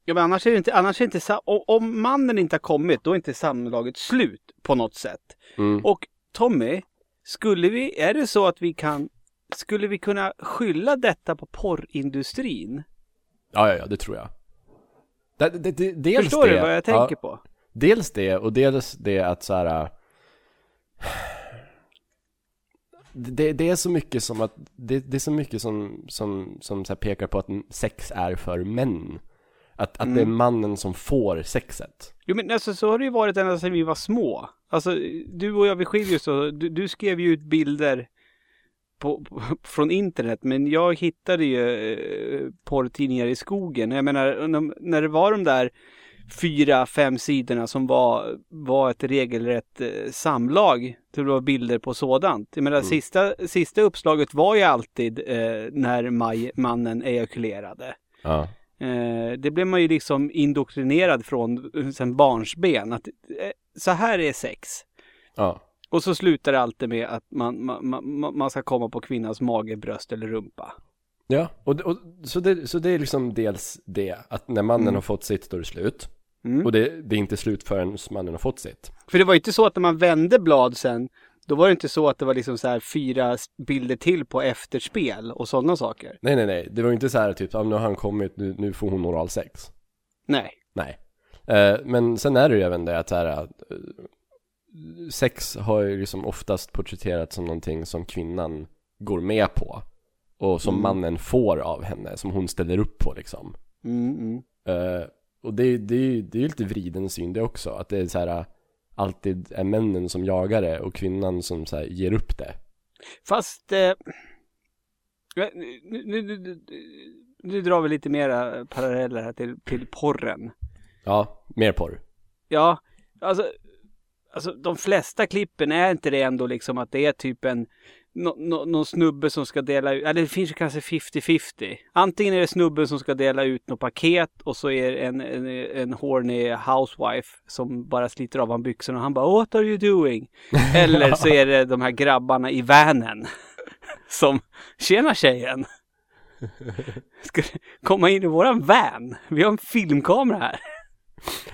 Ja, men annars är det inte, annars är det inte om mannen inte har kommit, då är inte samlaget slut på något sätt. Mm. Och Tommy, skulle vi, är det så att vi kan, skulle vi kunna skylla detta på porrindustrin? Ja, ja, ja, det tror jag. Det, det, det, dels Förstår det, du vad jag tänker ja, på? Dels det, och dels det att så här. Det, det är så mycket som att, det, det är så mycket som, som, som så här pekar på att sex är för män. Att, att det är Mm. mannen som får sexet. Jo men alltså så har det ju varit ända sedan vi var små. Alltså du och jag vi skiljer oss du, du skrev ju ut bilder på, på, från internet men jag hittade ju eh, porrtidningar i skogen. Jag menar när, när det var de där fyra, fem sidorna som var, var ett regelrätt eh, samlag. Det var bilder på sådant. Jag menar Mm. sista, sista uppslaget var ju alltid eh, när maj, mannen ejakulerade. Ja. Eh, det blev man ju liksom indoktrinerad från eh, sen barnsben. Att eh, så här är sex. Ja. Och så slutar det alltid med att man, man, man, man ska komma på kvinnans mage, bröst eller rumpa. Ja, och, och så, det, så det är liksom dels det, att när mannen Mm. har fått sitt då är det slut. Mm. Och det, det är inte slut förrän mannen har fått sitt. För det var ju inte så att när man vände blad sen, då var det inte så att det var liksom så här fyra bilder till på efterspel och sådana saker. Nej, nej, nej. Det var ju inte så här typ, ah, nu har han kommit, nu, nu får hon oralsex. Nej. Nej. Eh, men sen är det ju även det att så här, eh, sex har ju liksom oftast porträtterats som någonting som kvinnan går med på. Och som Mm. mannen får av henne, som hon ställer upp på liksom. Mm, mm. Eh, och det, det, det är ju lite vriden syn det också, att det är så här alltid är männen som jagar det och kvinnan som så här, ger upp det. Fast eh, nu, nu, nu, nu, nu drar vi lite mera paralleller här till, till porren. Ja, mer porr. Ja, alltså, alltså de flesta klippen är inte det ändå liksom att det är typ en nå- någon snubbe som ska dela ut, eller det finns ju kanske 50-50. Antingen är det snubben som ska dela ut något paket och så är det en, en, en horny housewife som bara sliter av han byxorna och han bara What are you doing? Eller så är det de här grabbarna i vanen som Tjena tjejen! Ska du komma in i våran van? Vi har en filmkamera här.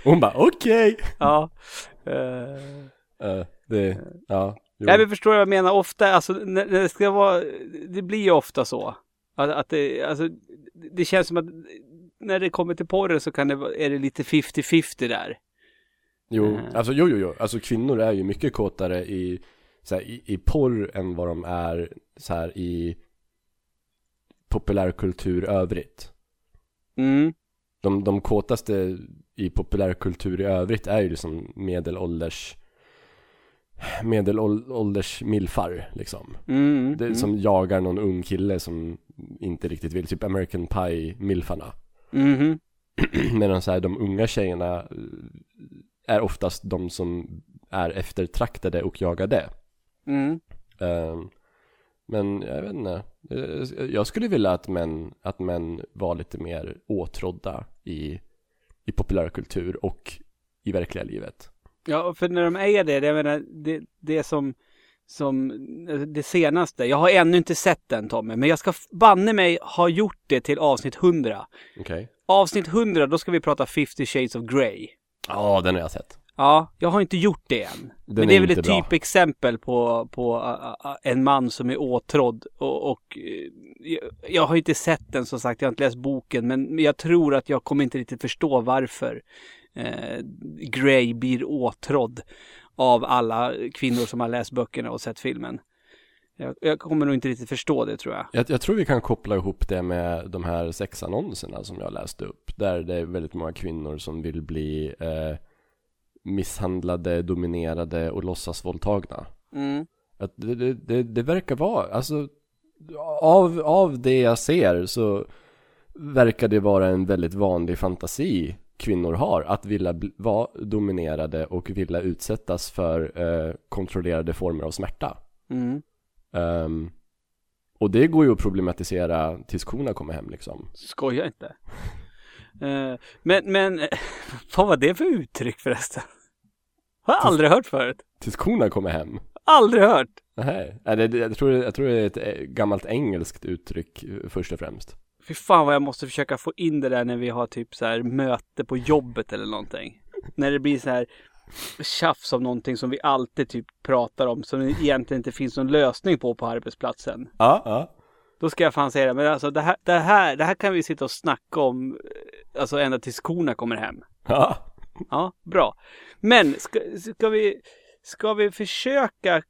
Och hon bara okej! Ja. Eh, det, ja. Jo. Nej men förstår vad jag menar? Ofta, alltså när, när det ska vara, det blir ju ofta så. Att, att det, alltså, det känns som att när det kommer till porren så kan det, är det lite 50-50 där. Jo, Eh. alltså jo, jo, jo. Alltså kvinnor är ju mycket kåtare i, så här, i, i porr än vad de är så här i populärkultur övrigt. Mm. De, de kåtaste i populärkultur i övrigt är ju liksom medelålders medelålders milfar liksom. Mm, Det, mm. Som jagar någon ung kille som inte riktigt vill, typ American Pie-milfarna. Mhm. Medan så här, de unga tjejerna eh, är oftast de som är eftertraktade och jagade. Mm. Ehm, men jag vet inte. Eh, Jag skulle vilja att män, att män var lite mer åtrådda i, i populärkultur och i verkliga livet. Ja, för när de är det, jag menar, det, det som, som det senaste. Jag har ännu inte sett den Tommy, men jag ska banne mig ha gjort det till avsnitt 100. Okej? Avsnitt 100, då ska vi prata 50 shades of Grey. Ja, den har jag sett. Ja, jag har inte gjort det än. Den men det är är väl ett bra. typexempel på, på uh, uh, en man som är åtrådd. Och, och uh, jag, har inte sett den som sagt, jag har inte läst boken. Men jag tror att jag kommer inte riktigt förstå varför uh, Grey blir åtrådd av alla kvinnor som har läst böckerna och sett filmen. Jag, jag kommer nog inte riktigt förstå det tror jag. Jag, jag tror vi kan koppla ihop det med de här sexannonserna som jag läste upp. Där det är väldigt många kvinnor som vill bli eh, misshandlade, dominerade och låtsas våldtagna. Mm. Att det, det, det, det verkar vara, alltså av, av det jag ser så verkar det vara en väldigt vanlig fantasi kvinnor har. Att vilja vara dominerade och vilja utsättas för eh, kontrollerade former av smärta. Mm. Ehm, och det går ju att problematisera tills korna kommer hem liksom. Skoja inte. Eh, men, men, vad var det för uttryck förresten? Har jag aldrig hört förut. Tills korna kommer hem. Aldrig hört. Nej, jag, tror, jag tror det är ett eh, gammalt engelskt uttryck eh, först och främst. Fy fan vad jag måste försöka få in det där när vi har typ så här möte på jobbet eller någonting. När det blir så här tjafs om någonting som vi alltid typ pratar om som det egentligen inte finns någon lösning på på arbetsplatsen. Ja, ja. Då ska jag fan säga det. Men alltså det här, det här, det här kan vi sitta och snacka om eh, alltså ända tills korna kommer hem. Ja, Ja, bra. Men ska, ska, vi, ska vi försöka eh,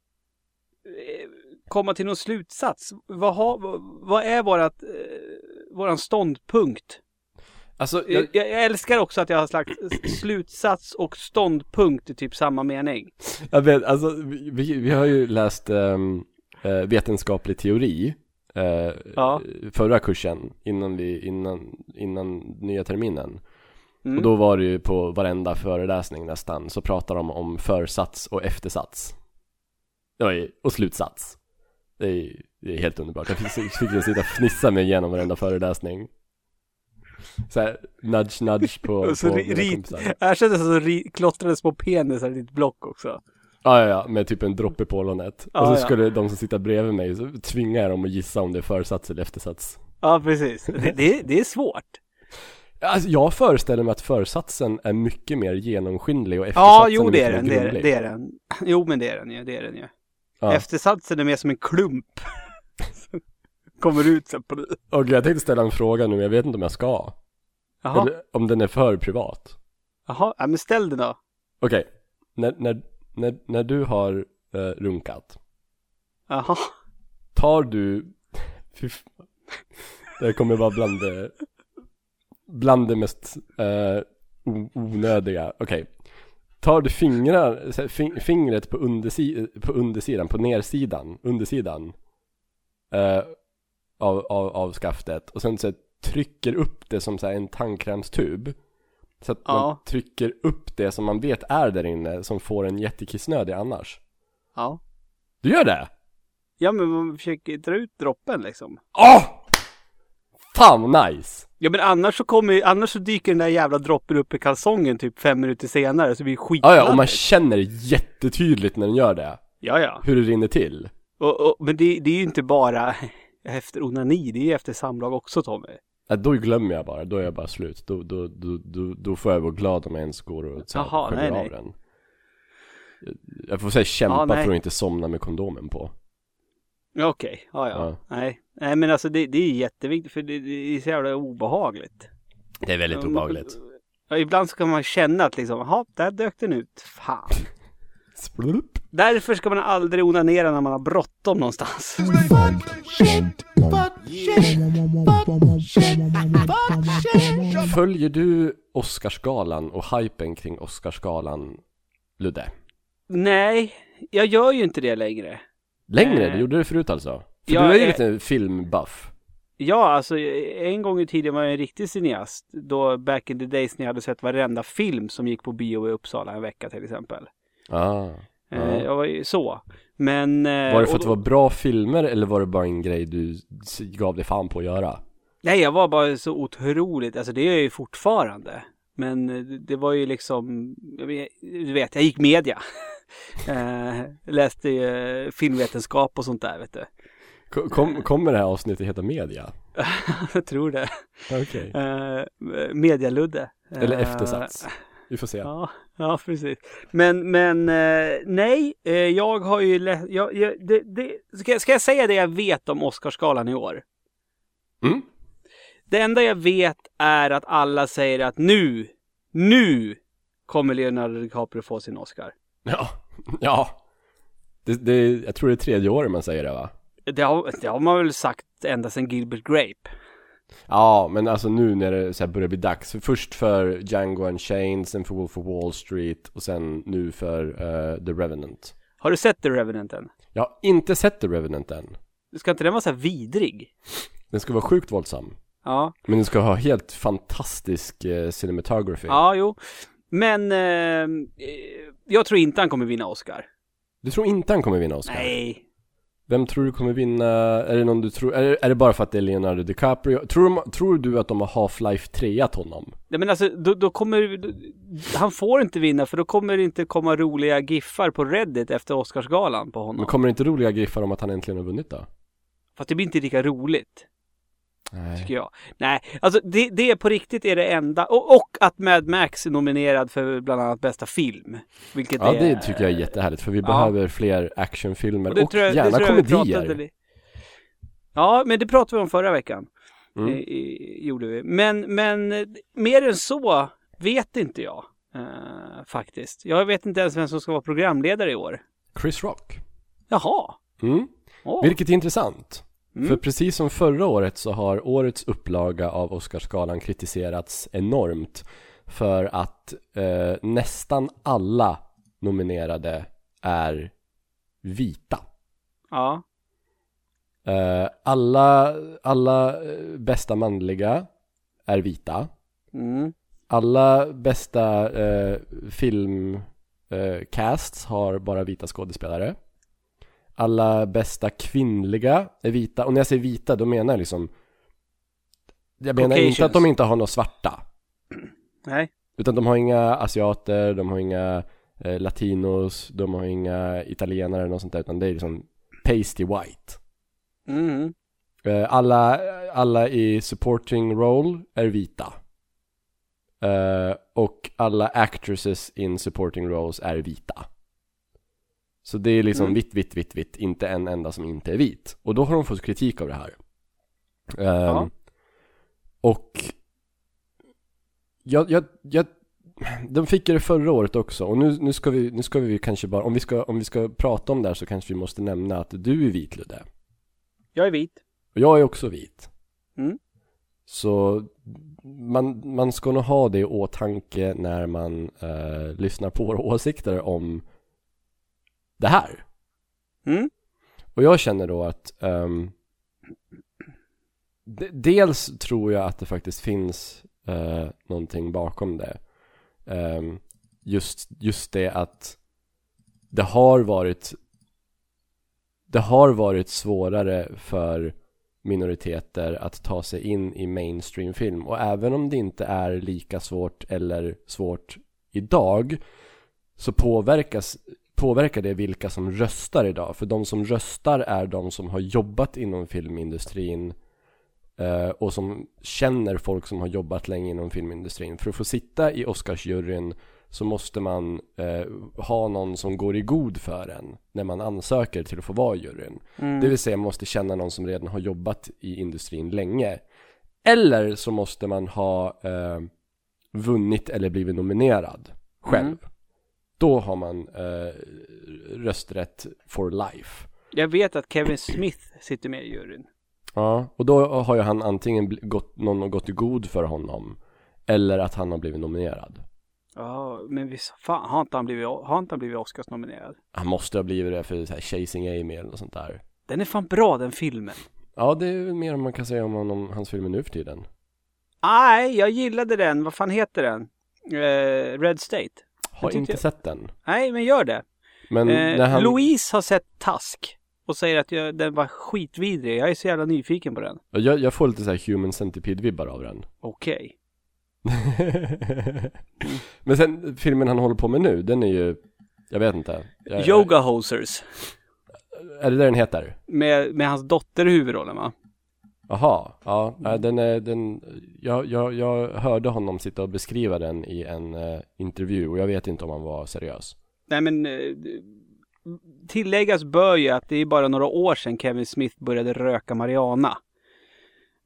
komma till någon slutsats? Vad, har, vad, är vårat, eh, våran ståndpunkt? alltså Jag, jag, jag älskar också att jag har sagt slutsats och ståndpunkt i typ samma mening. jag vet, alltså vi, vi har ju läst eh, vetenskaplig teori eh, Ja. förra kursen innan vi, innan, innan nya terminen. Mm. Och då var det ju på varenda föreläsning nästan så pratar de om försats och eftersats. Oj, och slutsats. Det är, det är helt underbart. Jag fick, fick sitta och fnissa mig igenom varenda föreläsning. Så här, nudge nudge på, så på rit, kompisar. som ri, klottrade små penisar i ditt block också. Ja, ja, ja, med typ en droppe på ollonet. Ja, och så ja. skulle de som sitter bredvid mig, så tvingar jag dem att gissa om det är försats eller eftersats. Ja, precis. Det, det, det är svårt. Alltså, jag föreställer mig att försatsen är mycket mer genomskinlig och Ja, eftersatsen jo är det är mycket den. mer Det är, det är den. Jo, men det är den ju. Det är den ju. Ja. Eftersatsen är mer som en klump. Kommer ut sen på det. Och jag tänkte ställa en fråga nu, men jag vet inte om jag ska. Jaha, Eller om den är för privat. jaha. Ja, men ställ den då. Okej, när, när, när, när du har eh, runkat, Jaha. tar du, fy det här kommer vara bland det, bland det mest eh, onödiga, okej. Tar du fingrar, fing, fingret på, undersi, på undersidan, på nersidan, undersidan eh, av, av, av skaftet och sen så här, trycker upp det som så här, en tandkrämstub. Så att man Ja. trycker upp det som man vet är där inne som får en jättekissnödig annars. Ja. Du gör det? Ja, men man försöker dra ut droppen liksom. Åh! Fan vad nice! Ja, men annars så kommer annars så dyker den där jävla droppen upp i kalsongen typ fem minuter senare så blir det skit. Ja, ja, och man känner jättetydligt när den gör det. Ja, ja. Hur det rinner till. Och, och, men det, det är ju inte bara efter onani, det är ju efter samlag också Tommy. Då glömmer jag bara, då är jag bara slut. Då, då, då, då, då får jag vara glad om jag ens går och så här, Jaha, sköljer nej, av nej. den. Jag får säga kämpa Ja, för att inte somna med kondomen på. Okej, ja, ja Ja. Nej. Nej, men alltså det, det är jätteviktigt för det, det är så jävla obehagligt. Det är väldigt obehagligt. Ja, ibland så kan man känna att liksom, jaha, där dök den ut. Fan. Splup. Därför ska man aldrig onanera när man har bråttom någonstans. Följer du Oscarsgalan och hypen kring Oscarsgalan, Ludde? Nej, jag gör ju inte det längre. Längre? Eh. Du gjorde det förut alltså? För Ja, du är ju eh. lite filmbuff Ja, alltså en gång i tiden var jag en riktig cineast. Då back in the days när jag hade sett varenda film som gick på bio i Uppsala en vecka till exempel. ah. Eh, Ja. Jag var ju så. Men... eh, Var det för att det var bra filmer eller var det bara en grej du gav dig fan på att göra? Nej, jag var bara så otroligt, alltså det är jag ju fortfarande. Men eh, det var ju liksom, du vet, jag gick media. eh, läste eh, filmvetenskap och sånt där, vet du. Kom, kom, kommer det här avsnittet heta media? jag tror det. Okej Eh, medialudde. Eller Eh, eftersats Vi får se Ja, ja precis. Men, men eh, nej, eh, jag har ju lä- jag, jag, det, det, ska, ska jag säga det jag vet om Oscarsgalan i år? Mm. Det enda jag vet är att alla säger att nu, nu kommer Leonardo DiCaprio få sin Oscar. Ja, ja det, det, Jag tror det är tredje året man säger det va? Det har, det har man väl sagt ända sedan Gilbert Grape. Ja, men alltså nu när det så börjar bli dags. För först för Django Unchained, sen för Wolf of Wall Street och sen nu för eh, The Revenant. Har du sett The Revenant än? Jag har inte sett The Revenant än. Ska inte den vara så här vidrig? Den ska vara sjukt våldsam. Ja, Men den ska ha helt fantastisk eh, cinematography. ja jo. Men eh, eh, jag tror inte han kommer vinna Oscar. Du tror inte han kommer vinna Oscar? Nej, Vem tror du kommer vinna? Är det någon du tror? Är, är det bara för att det är Leonardo DiCaprio? Tror, de, tror du att de har Half-Life 3 honom? Nej men alltså, då, då kommer... Då, han får inte vinna för då kommer det inte komma roliga giffar på Reddit efter Oscarsgalan på honom. Men kommer det inte roliga giffar om att han äntligen har vunnit då? Fast det blir inte lika roligt, Nej. tycker jag. Nej, alltså det, det på riktigt är det enda. Och, och att Mad Max är nominerad för bland annat bästa film. Vilket Ja är... det tycker jag är jättehärligt för vi Ja. behöver fler actionfilmer och, tror jag- gärna komedier. Ja, men det pratade vi om förra veckan. Mm. I, i, gjorde vi. Men, men mer än så vet inte jag. eh, faktiskt. Jag vet inte ens vem som ska vara programledare i år. Chris Rock. Jaha. Mm. Åh. Vilket är intressant. Mm. För precis som förra året så har årets upplaga av Oscarsgalan kritiserats enormt för att eh, nästan alla nominerade är vita. Ja. Eh, alla, alla eh, bästa manliga är vita. Mm. Alla bästa eh, filmcasts eh, har bara vita skådespelare. Alla bästa kvinnliga är vita. Och när jag säger vita, då menar jag liksom Jag menar inte Caucasians. att de inte har några svarta. Nej. Utan de har inga asiater, de har inga eh, latinos, de har inga italienare eller något sånt där. Utan det är liksom pasty white. Mm. Eh, alla, alla i supporting role är vita. Eh, och alla actresses in supporting roles är vita. Så det är liksom Mm. vitt, vitt, vitt, vitt. Inte en enda som inte är vit. Och då har de fått kritik av det här. Ja. Och jag, jag, jag, de fick det förra året också. Och nu, nu ska vi, nu ska vi kanske bara, om vi ska, om vi ska prata om det här så kanske vi måste nämna att du är vit Ludde. Jag är vit. Och jag är också vit. Mm. Så man, man ska nog ha det i åtanke när man eh, lyssnar på våra åsikter om det här. Mm. Och jag känner då att de, dels tror jag att det faktiskt finns eh, någonting bakom det. Ehm, just, just det att det har varit det har varit svårare för minoriteter att ta sig in i mainstreamfilm och även om det inte är lika svårt eller svårt idag så påverkas påverkar det vilka som röstar idag för de som röstar är de som har jobbat inom filmindustrin eh, och som känner folk som har jobbat länge inom filmindustrin för att få sitta i Oscarsjuryn så måste man eh, ha någon som går i god för en när man ansöker till att få vara juryn. Mm. Det vill säga man måste känna någon som redan har jobbat i industrin länge. Eller så måste man ha eh, vunnit eller blivit nominerad själv. Mm. Då har man eh, rösträtt for life. Jag vet att Kevin Smith sitter med i juryn. Ja, och då har ju han antingen gått, någon har gått i god för honom eller att han har blivit nominerad. Ja, men visst, fan, har inte han blivit, har inte han blivit Oscarsnominerad? Han måste ha blivit det för så här, Chasing Amy eller något sånt där. Den är fan bra den filmen. Ja, det är mer man kan säga om, om hans filmer nu för tiden. Nej, jag gillade den. Vad fan heter den? Eh, Red State. Har inte jag- sett den. Nej, men gör det. Men Eh, han... Louise har sett Task och säger att jag, den var skitvidrig. Jag är så jävla nyfiken på den. Jag, jag får lite så här Human Centipede-vibbar av den. Okej. Men sen filmen han håller på med nu, den är ju, jag vet inte. Jag, Yoga Hosers. Är det det den heter? Med, med hans dotter i huvudrollen va? Jaha, ja, den är, den, jag, jag, jag hörde honom sitta och beskriva den i en eh, intervju och jag vet inte om han var seriös. Nej men eh, tilläggas bör ju att det är bara några år sedan Kevin Smith började röka marijuana.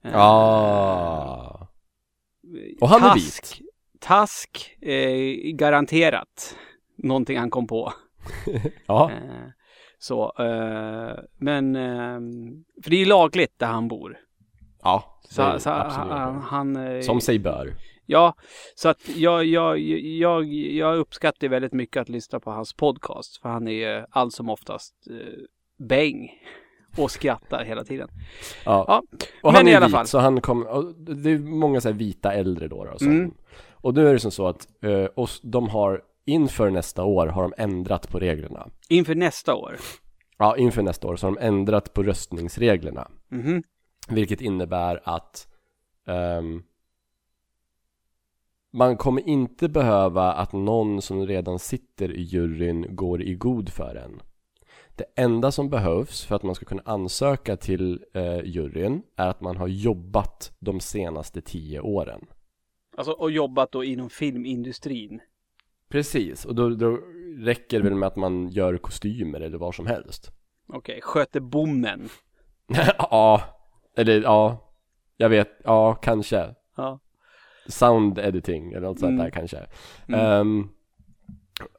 Eh, Ah. Och han är Task, Task, eh, garanterat. Någonting han kom på. Ja, Eh, så, eh, men, eh, för det är ju lagligt där han bor. Ja, det är Så, så absolut. han, han eh, Som sig bör. Ja, så att jag, jag, jag, jag uppskattar väldigt mycket att lyssna på hans podcast. För han är ju allt som oftast eh, bäng och skrattar hela tiden. Ja. Ja, Och men han är i alla vit, fall. så han kom, och det är många så här vita äldre då, då som, Mm. Och nu är det som så att, eh, oss, de har, inför nästa år har de ändrat på reglerna. Inför nästa år. Ja, inför nästa år så har de ändrat på röstningsreglerna. Mhm. Vilket innebär att ehm, man kommer inte behöva att någon som redan sitter i juryn går i god för en. Det enda som behövs för att man ska kunna ansöka till eh, juryn är att man har jobbat de senaste tio åren. Alltså och jobbat då inom filmindustrin. Precis, och då, då räcker det väl med att man gör kostymer eller vad som helst. Okej, sköter bommen. ja, eller ja, jag vet, ja kanske. Ja. sound editing eller något sånt Mm. där kanske. Mm. Ehm,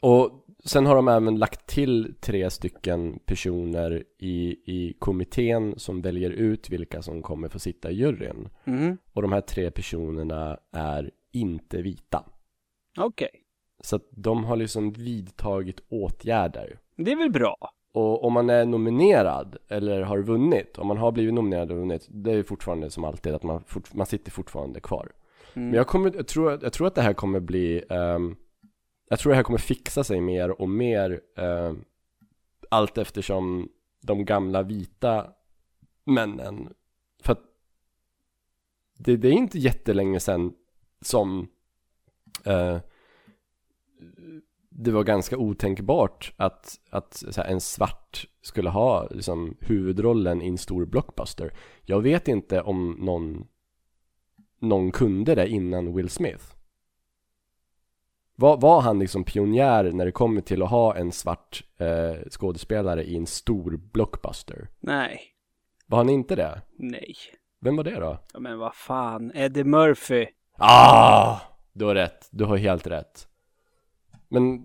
och sen har de även lagt till tre stycken personer i, i kommittén som väljer ut vilka som kommer få sitta i juryn. Mhm. Och de här tre personerna är inte vita. Okej. Så att de har liksom vidtagit åtgärder. Det är väl bra? Och om man är nominerad eller har vunnit, om man har blivit nominerad och vunnit, det är fortfarande som alltid att man, fort, man sitter fortfarande kvar. Mm. Men jag, kommer, jag, tror, jag tror att det här kommer bli ehm, Jag tror det här kommer fixa sig mer och mer um, Allt eftersom de gamla vita männen För att det, det är inte jättelänge sedan som eh, Det var ganska otänkbart att, att här, en svart skulle ha liksom, huvudrollen i en stor blockbuster Jag vet inte om någon någon kunde det innan Will Smith? Var, var han liksom pionjär när det kommer till att ha en svart eh, skådespelare i en stor blockbuster? Nej. Var han inte det? Nej. Vem var det då? Ja, men vad fan. Eddie Murphy. Ah! Du har rätt, du har helt rätt Men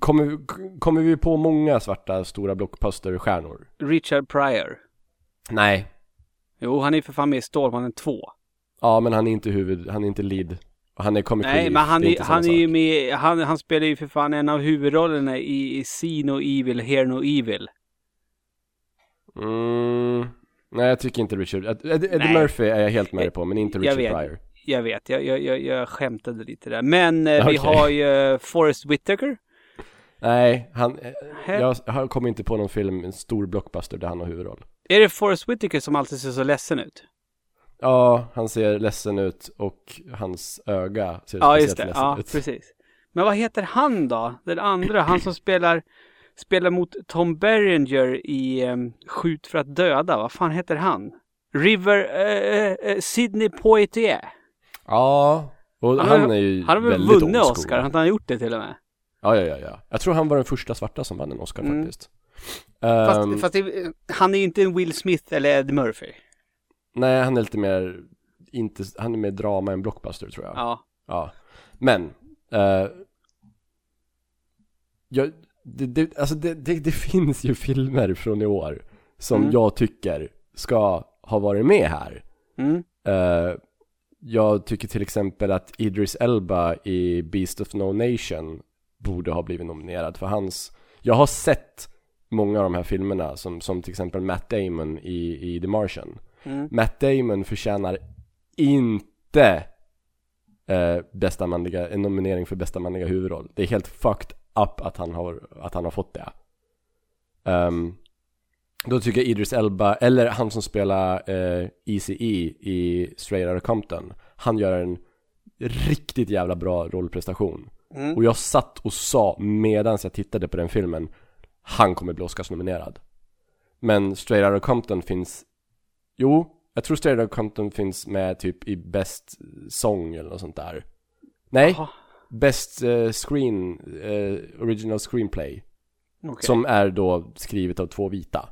kommer, kommer vi på många svarta stora blockbusterstjärnor? Richard Pryor. Nej Jo, han är för fan med i Stålmannen 2. Ja men han är inte huvud, han är inte lead Han är comic Nej, men han är, han är ju sak. med, han, han spelar ju för fan en av huvudrollerna i, i See No Evil, Hear No Evil. Mm, nej jag tycker inte Richard, Ed- Ed- Eddie. Murphy är jag helt med dig på men inte Jag Richard vet. Pryor Jag vet, jag, jag, jag, jag skämtade lite där. Men eh, vi Okej. har ju eh, Forrest Whitaker. Nej, han, eh, jag, jag kommer inte på någon film, en stor blockbuster där han har huvudroll Är det Forrest Whitaker som alltid ser så ledsen ut? Ja, han ser ledsen ut och hans öga ser Ja, speciellt just det. ledsen Ja, ut precis. Men vad heter han då? Den andra, han som spelar, spelar mot Tom Berenger i um, Skjut för att döda. Vad fan heter han? River, eh, eh, Sidney Poitier. Ja, och Han han, har- är ju Han har väl väldigt vunnit. Oscar? Han har gjort det till och med. Ja, ja, ja, ja Jag tror han var den första svarta som vann en Oscar Mm. faktiskt Fast, Ehm, fast det, han är ju inte en Will Smith eller Ed Murphy. Nej, han är lite mer, inte, han är mer drama än blockbuster tror jag Ja. Ja, men eh, jag, det, det, alltså det, det, det finns ju filmer från i år som Mm. jag tycker ska ha varit med här. Mm. Eh, jag tycker till exempel att Idris Elba i Beast of No Nation borde ha blivit nominerad för hans Jag har sett många av de här filmerna som, som till exempel Matt Damon i, i The Martian Mm. Matt Damon förtjänar inte eh, bästa manliga, en nominering för bästa manliga huvudroll. Det är helt fucked up att han har, att han har fått det. Ehm, då tycker jag Idris Elba, eller han som spelar eh, ECE i Straight Outta Compton, han gör en riktigt jävla bra rollprestation. Mm. Och jag satt och sa medan jag tittade på den filmen, han kommer bli Oscarsnominerad. Men Straight Outta Compton finns, jo, jag tror Straight Outta Compton finns med typ i Best Song eller något sånt där. Nej, Jaha, Best eh, Screen, eh, Original Screenplay. okej. Som är då skrivet av två vita.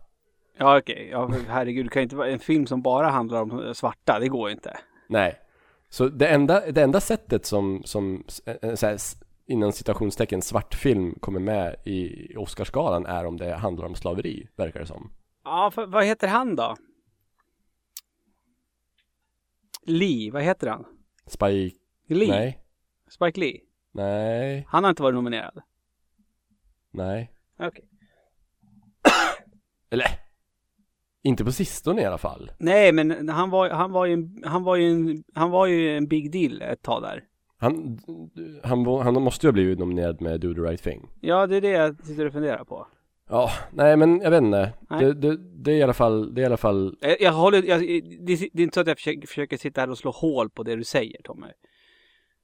Ja okej, ja, herregud det kan inte vara en film som bara handlar om svarta, det går inte. Nej. Så det enda, det enda sättet som, som eh, eh, så här, inom citationstecken svartfilm kommer med i Oscarsgalan är om det handlar om slaveri, verkar det som. Ja, för, vad heter han då? Lee, vad heter han? Spike, Lee? nej, Spike Lee? nej, Han har inte varit nominerad? nej. Okej. Eller, inte på sistone i alla fall. Nej, men han var, han var ju en, han var ju en, han var ju en big deal ett tag där. Han, han, var- han måste ju ha blivit nominerad med Do the right thing. Ja, det är det jag sitter och funderar på. Ja, nej men jag vet inte. Det, det, det är i alla fall, det är i alla fall Jag, jag håller, jag, det, det är inte så att jag försöker, försöker sitta här och slå hål på det du säger Tommy.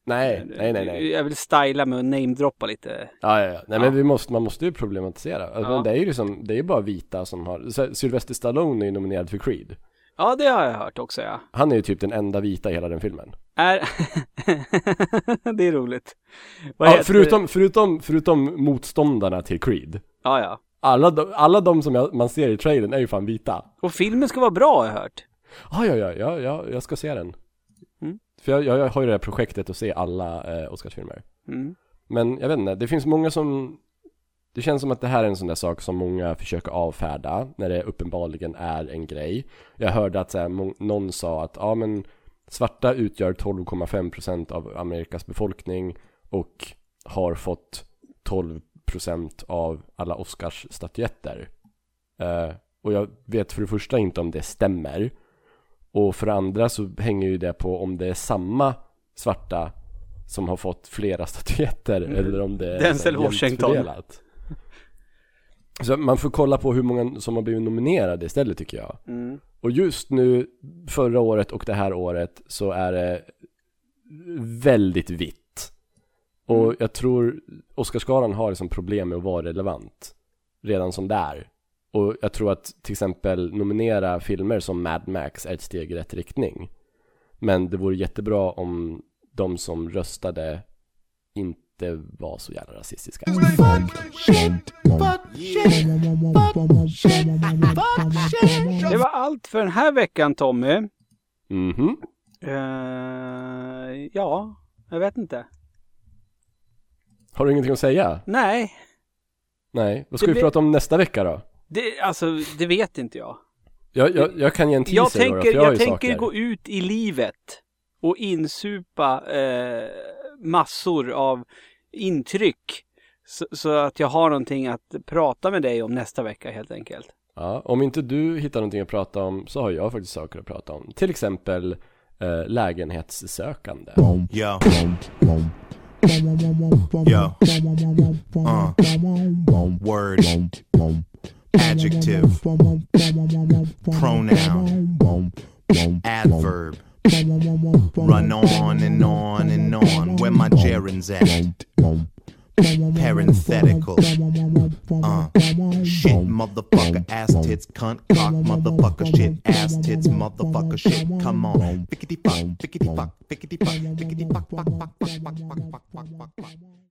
Nej, nej, nej, nej. Jag vill styla med och namedroppa lite. Ja, ja, ja. Nej Ja. men vi måste, man måste ju problematisera. Alltså, Ja. Det är ju liksom, det är bara vita som har, Sylvester Stallone är ju nominerad för Creed. Ja, det har jag hört också ja. Han är ju typ den enda vita i hela den filmen. Är... det är roligt. Vad Ja, förutom, förutom, förutom motståndarna till Creed. Ja, ja. Alla de, alla de som jag, man ser i trailern är ju fan vita. Och filmen ska vara bra har jag hört. Ah, ja, ja, ja, ja, jag ska se den. För jag, jag, jag har ju det här projektet att se alla eh, Oscarsfilmer. Mm. Men jag vet inte, det finns många som Det känns som att det här är en sån där sak som många försöker avfärda när det uppenbarligen är en grej Jag hörde att så här, någon sa att ja men Svarta utgör 12,5% av Amerikas befolkning och har fått 12% av alla Oscarsstatyetter Eh, Och jag vet för det första inte om det stämmer Och för andra så hänger ju det på om det är samma svarta som har fått flera statyetter Mm. eller om det är Denzel Washington. fördelat. Så man får kolla på hur många som har blivit nominerade istället tycker jag. Mm. Och just nu, förra året och det här året så är det väldigt vitt. Och Mm. jag tror Oscarsgalan har liksom problem med att vara relevant redan som det är. Och jag tror att till exempel nominera filmer som Mad Max är ett steg i rätt riktning. Men det vore jättebra om de som röstade inte var så jävla rasistiska. Det var allt för den här veckan Tommy. Mhm. Eh, ja, jag vet inte. Har du ingenting att säga? Nej, Nej. Vad ska Det vi blir- prata om nästa vecka då? Det, alltså det vet inte jag. Jag, jag, jag kan ge en teaser Jag då, tänker, för jag, jag tänker gå ut i livet och insupa eh, massor av intryck. Så, så att jag har någonting att prata med dig om nästa vecka helt enkelt. Ja, om inte du hittar någonting att prata om så har jag faktiskt saker att prata om. Till exempel eh, lägenhetssökande. Yo. Yo. Uh. Word. Adjective. Pronoun. Adverb. Run on and on and on. Where my gerunds at? Parenthetical. Uh. Shit, motherfucker, ass tits, cunt, cock, motherfucker, shit, ass tits, motherfucker, shit. Come on. Fuck, fuck, fuck, fuck, fuck, fuck, fuck, fuck, fuck, fuck, fuck, fuck.